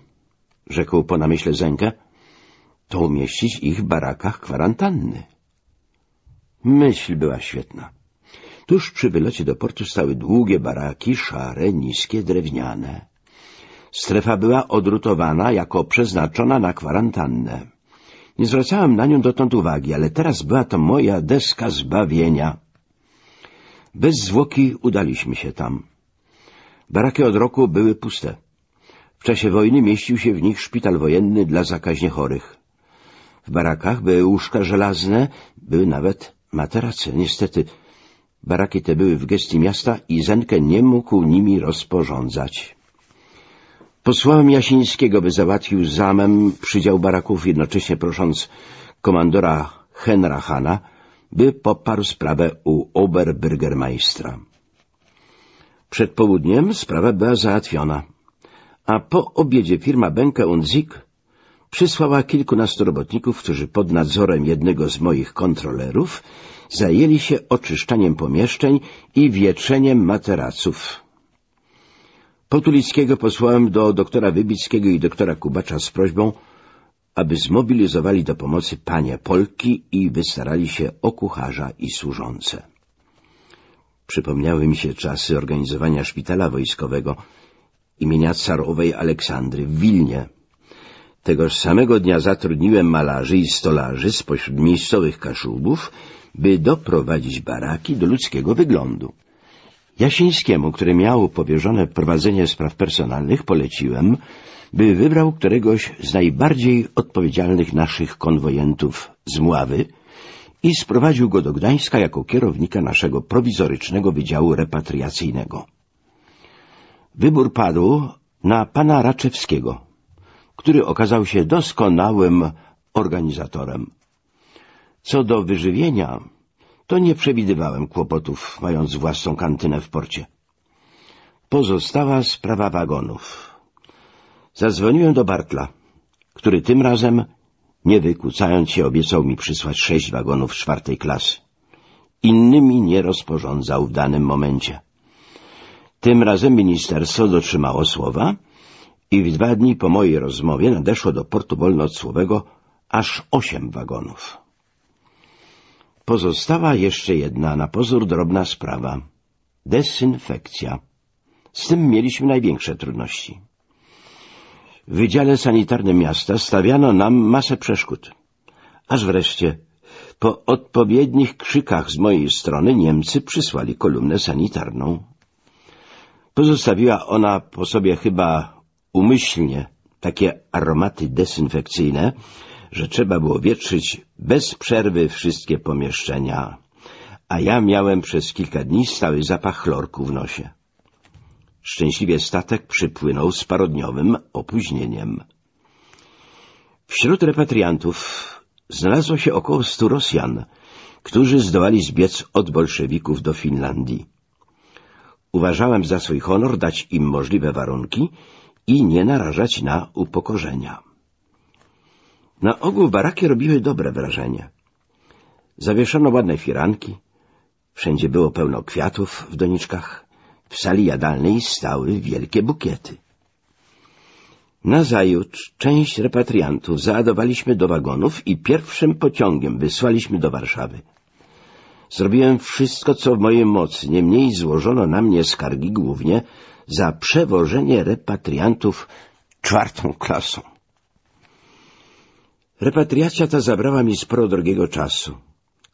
rzekł po namyśle Zenke, to umieścić ich w barakach kwarantanny. Myśl była świetna. Tuż przy wylocie do portu stały długie baraki, szare, niskie, drewniane. Strefa była odrutowana jako przeznaczona na kwarantannę. Nie zwracałem na nią dotąd uwagi, ale teraz była to moja deska zbawienia. Bez zwłoki udaliśmy się tam. Baraki od roku były puste. W czasie wojny mieścił się w nich szpital wojenny dla zakaźnie chorych. W barakach były łóżka żelazne, były nawet materace. Niestety, baraki te były w gestii miasta i Zenkę nie mógł nimi rozporządzać. Posłałem Jasińskiego, by załatwił zamem przydział baraków, jednocześnie prosząc komandora Henrachana, by poparł sprawę u Oberbürgermeistra. Przed południem sprawa była załatwiona, a po obiedzie firma Benke und Zik przysłała kilkunastu robotników, którzy pod nadzorem jednego z moich kontrolerów zajęli się oczyszczaniem pomieszczeń i wietrzeniem materaców. Potulickiego posłałem do doktora Wybickiego i doktora Kubacza z prośbą, aby zmobilizowali do pomocy panie Polki i wystarali się o kucharza i służące. Przypomniały mi się czasy organizowania szpitala wojskowego imienia carowej Aleksandry w Wilnie. Tegoż samego dnia zatrudniłem malarzy i stolarzy spośród miejscowych kaszubów, by doprowadzić baraki do ludzkiego wyglądu. Jasińskiemu, który miał powierzone prowadzenie spraw personalnych, poleciłem, by wybrał któregoś z najbardziej odpowiedzialnych naszych konwojentów z Mławy i sprowadził go do Gdańska jako kierownika naszego prowizorycznego wydziału repatriacyjnego. Wybór padł na pana Raczewskiego, który okazał się doskonałym organizatorem. Co do wyżywienia, to nie przewidywałem kłopotów, mając własną kantynę w porcie. Pozostała sprawa wagonów. Zadzwoniłem do Bartla, który tym razem, nie wykłócając się, obiecał mi przysłać sześć wagonów czwartej klasy. Innymi nie rozporządzał w danym momencie. Tym razem ministerstwo dotrzymało słowa i w dwa dni po mojej rozmowie nadeszło do portu wolnocłowego aż osiem wagonów. Pozostała jeszcze jedna, na pozór drobna sprawa. Dezynfekcja. Z tym mieliśmy największe trudności. W Wydziale Sanitarnym Miasta stawiano nam masę przeszkód. Aż wreszcie, po odpowiednich krzykach z mojej strony, Niemcy przysłali kolumnę sanitarną. Pozostawiła ona po sobie chyba umyślnie takie aromaty dezynfekcyjne, że trzeba było wietrzyć bez przerwy wszystkie pomieszczenia, a ja miałem przez kilka dni stały zapach chlorku w nosie. Szczęśliwie statek przypłynął z parodniowym opóźnieniem. Wśród repatriantów znalazło się około stu Rosjan, którzy zdołali zbiec od bolszewików do Finlandii. Uważałem za swój honor dać im możliwe warunki i nie narażać na upokorzenia. Na ogół baraki robiły dobre wrażenie. Zawieszono ładne firanki, wszędzie było pełno kwiatów w doniczkach, w sali jadalnej stały wielkie bukiety. Nazajutrz część repatriantów załadowaliśmy do wagonów i pierwszym pociągiem wysłaliśmy do Warszawy. Zrobiłem wszystko, co w mojej mocy, niemniej złożono na mnie skargi głównie za przewożenie repatriantów czwartą klasą. Repatriacja ta zabrała mi sporo drogiego czasu.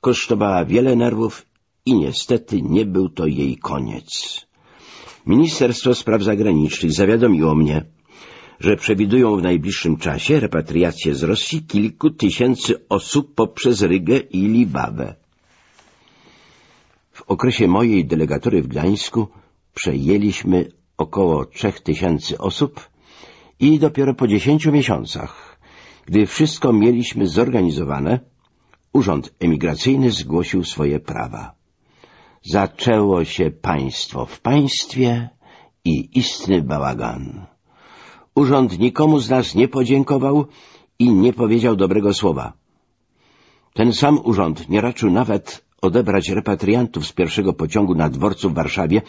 Kosztowała wiele nerwów i niestety nie był to jej koniec. Ministerstwo Spraw Zagranicznych zawiadomiło mnie, że przewidują w najbliższym czasie repatriację z Rosji kilku tysięcy osób poprzez Rygę i Libawę. W okresie mojej delegatury w Gdańsku przejęliśmy około trzech tysięcy osób i dopiero po dziesięciu miesiącach, gdy wszystko mieliśmy zorganizowane, Urząd Emigracyjny zgłosił swoje prawa. Zaczęło się państwo w państwie i istny bałagan. Urząd nikomu z nas nie podziękował i nie powiedział dobrego słowa. Ten sam urząd nie raczył nawet odebrać repatriantów z pierwszego pociągu na dworcu w Warszawie,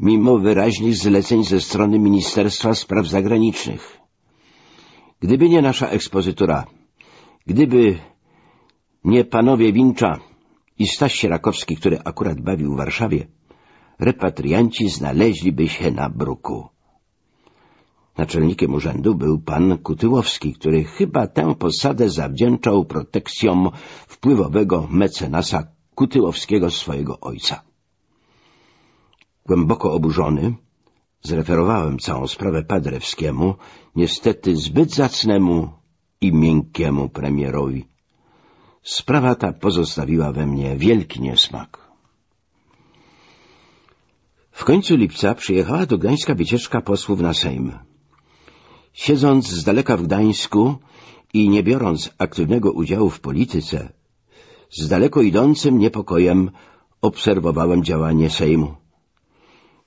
mimo wyraźnych zleceń ze strony Ministerstwa Spraw Zagranicznych. Gdyby nie nasza ekspozytura, gdyby nie panowie Wincza i Staś Sierakowski, który akurat bawił w Warszawie, repatrianci znaleźliby się na bruku. Naczelnikiem urzędu był pan Kutyłowski, który chyba tę posadę zawdzięczał protekcjom wpływowego mecenasa Kutyłowskiego swojego ojca. Głęboko oburzony, zreferowałem całą sprawę Padrewskiemu, niestety zbyt zacnemu i miękkiemu premierowi. Sprawa ta pozostawiła we mnie wielki niesmak. W końcu lipca przyjechała do Gdańska wycieczka posłów na Sejm. Siedząc z daleka w Gdańsku i nie biorąc aktywnego udziału w polityce, z daleko idącym niepokojem obserwowałem działanie Sejmu.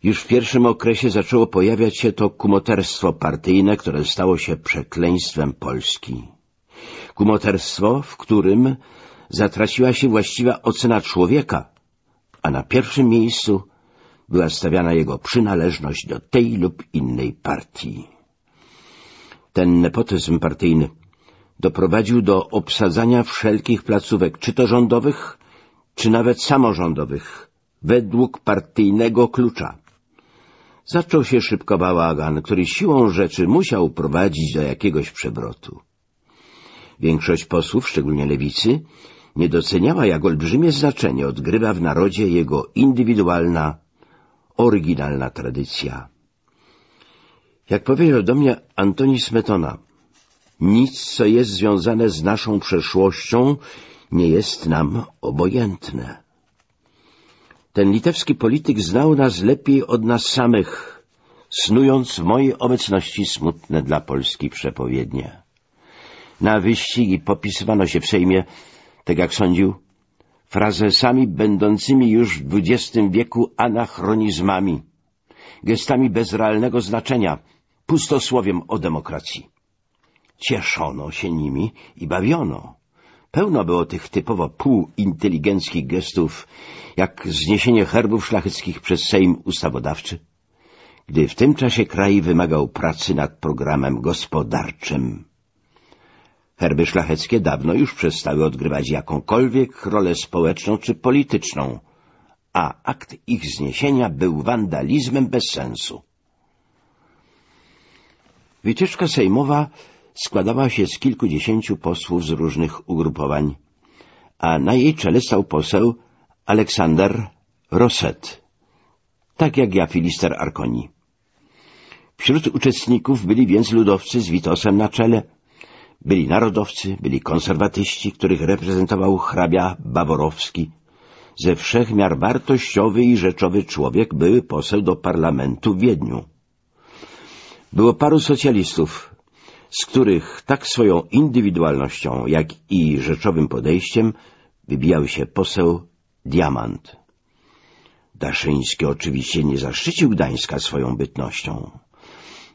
Już w pierwszym okresie zaczęło pojawiać się to kumoterstwo partyjne, które stało się przekleństwem Polski. Kumoterstwo, w którym zatraciła się właściwa ocena człowieka, a na pierwszym miejscu była stawiana jego przynależność do tej lub innej partii. Ten nepotyzm partyjny doprowadził do obsadzania wszelkich placówek, czy to rządowych, czy nawet samorządowych, według partyjnego klucza. Zaczął się szybko bałagan, który siłą rzeczy musiał prowadzić do jakiegoś przewrotu. Większość posłów, szczególnie lewicy, nie doceniała, jak olbrzymie znaczenie odgrywa w narodzie jego indywidualna, oryginalna tradycja. Jak powiedział do mnie Antoni Smetona, nic, co jest związane z naszą przeszłością, nie jest nam obojętne. Ten litewski polityk znał nas lepiej od nas samych, snując w mojej obecności smutne dla Polski przepowiednie. Na wyścigi popisywano się w Sejmie, tak jak sądził, frazesami będącymi już w XX wieku anachronizmami, gestami bez realnego znaczenia, pustosłowiem o demokracji. Cieszono się nimi i bawiono. Pełno było tych typowo półinteligenckich gestów, jak zniesienie herbów szlacheckich przez Sejm Ustawodawczy, gdy w tym czasie kraj wymagał pracy nad programem gospodarczym. Herby szlacheckie dawno już przestały odgrywać jakąkolwiek rolę społeczną czy polityczną, a akt ich zniesienia był wandalizmem bez sensu. Wycieczka sejmowa składała się z kilkudziesięciu posłów z różnych ugrupowań, a na jej czele stał poseł Aleksander Rosset, tak jak ja filister Arkoni. Wśród uczestników byli więc ludowcy z Witosem na czele, byli narodowcy, byli konserwatyści, których reprezentował hrabia Baworowski. Ze wszech miar wartościowy i rzeczowy człowiek były poseł do parlamentu w Wiedniu. Było paru socjalistów, z których tak swoją indywidualnością, jak i rzeczowym podejściem wybijał się poseł Diamant. Daszyński oczywiście nie zaszczycił Gdańska swoją bytnością.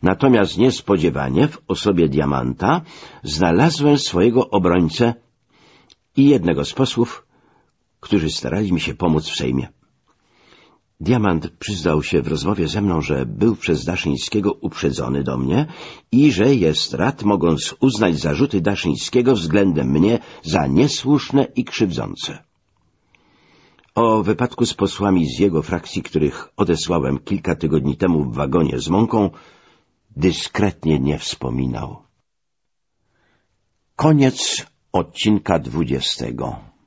Natomiast niespodziewanie w osobie Diamanta znalazłem swojego obrońcę i jednego z posłów, którzy starali mi się pomóc w Sejmie. Diamant przyznał się w rozmowie ze mną, że był przez Daszyńskiego uprzedzony do mnie i że jest rad, mogąc uznać zarzuty Daszyńskiego względem mnie za niesłuszne i krzywdzące. O wypadku z posłami z jego frakcji, których odesłałem kilka tygodni temu w wagonie z mąką, dyskretnie nie wspominał. Koniec odcinka dwudziestego.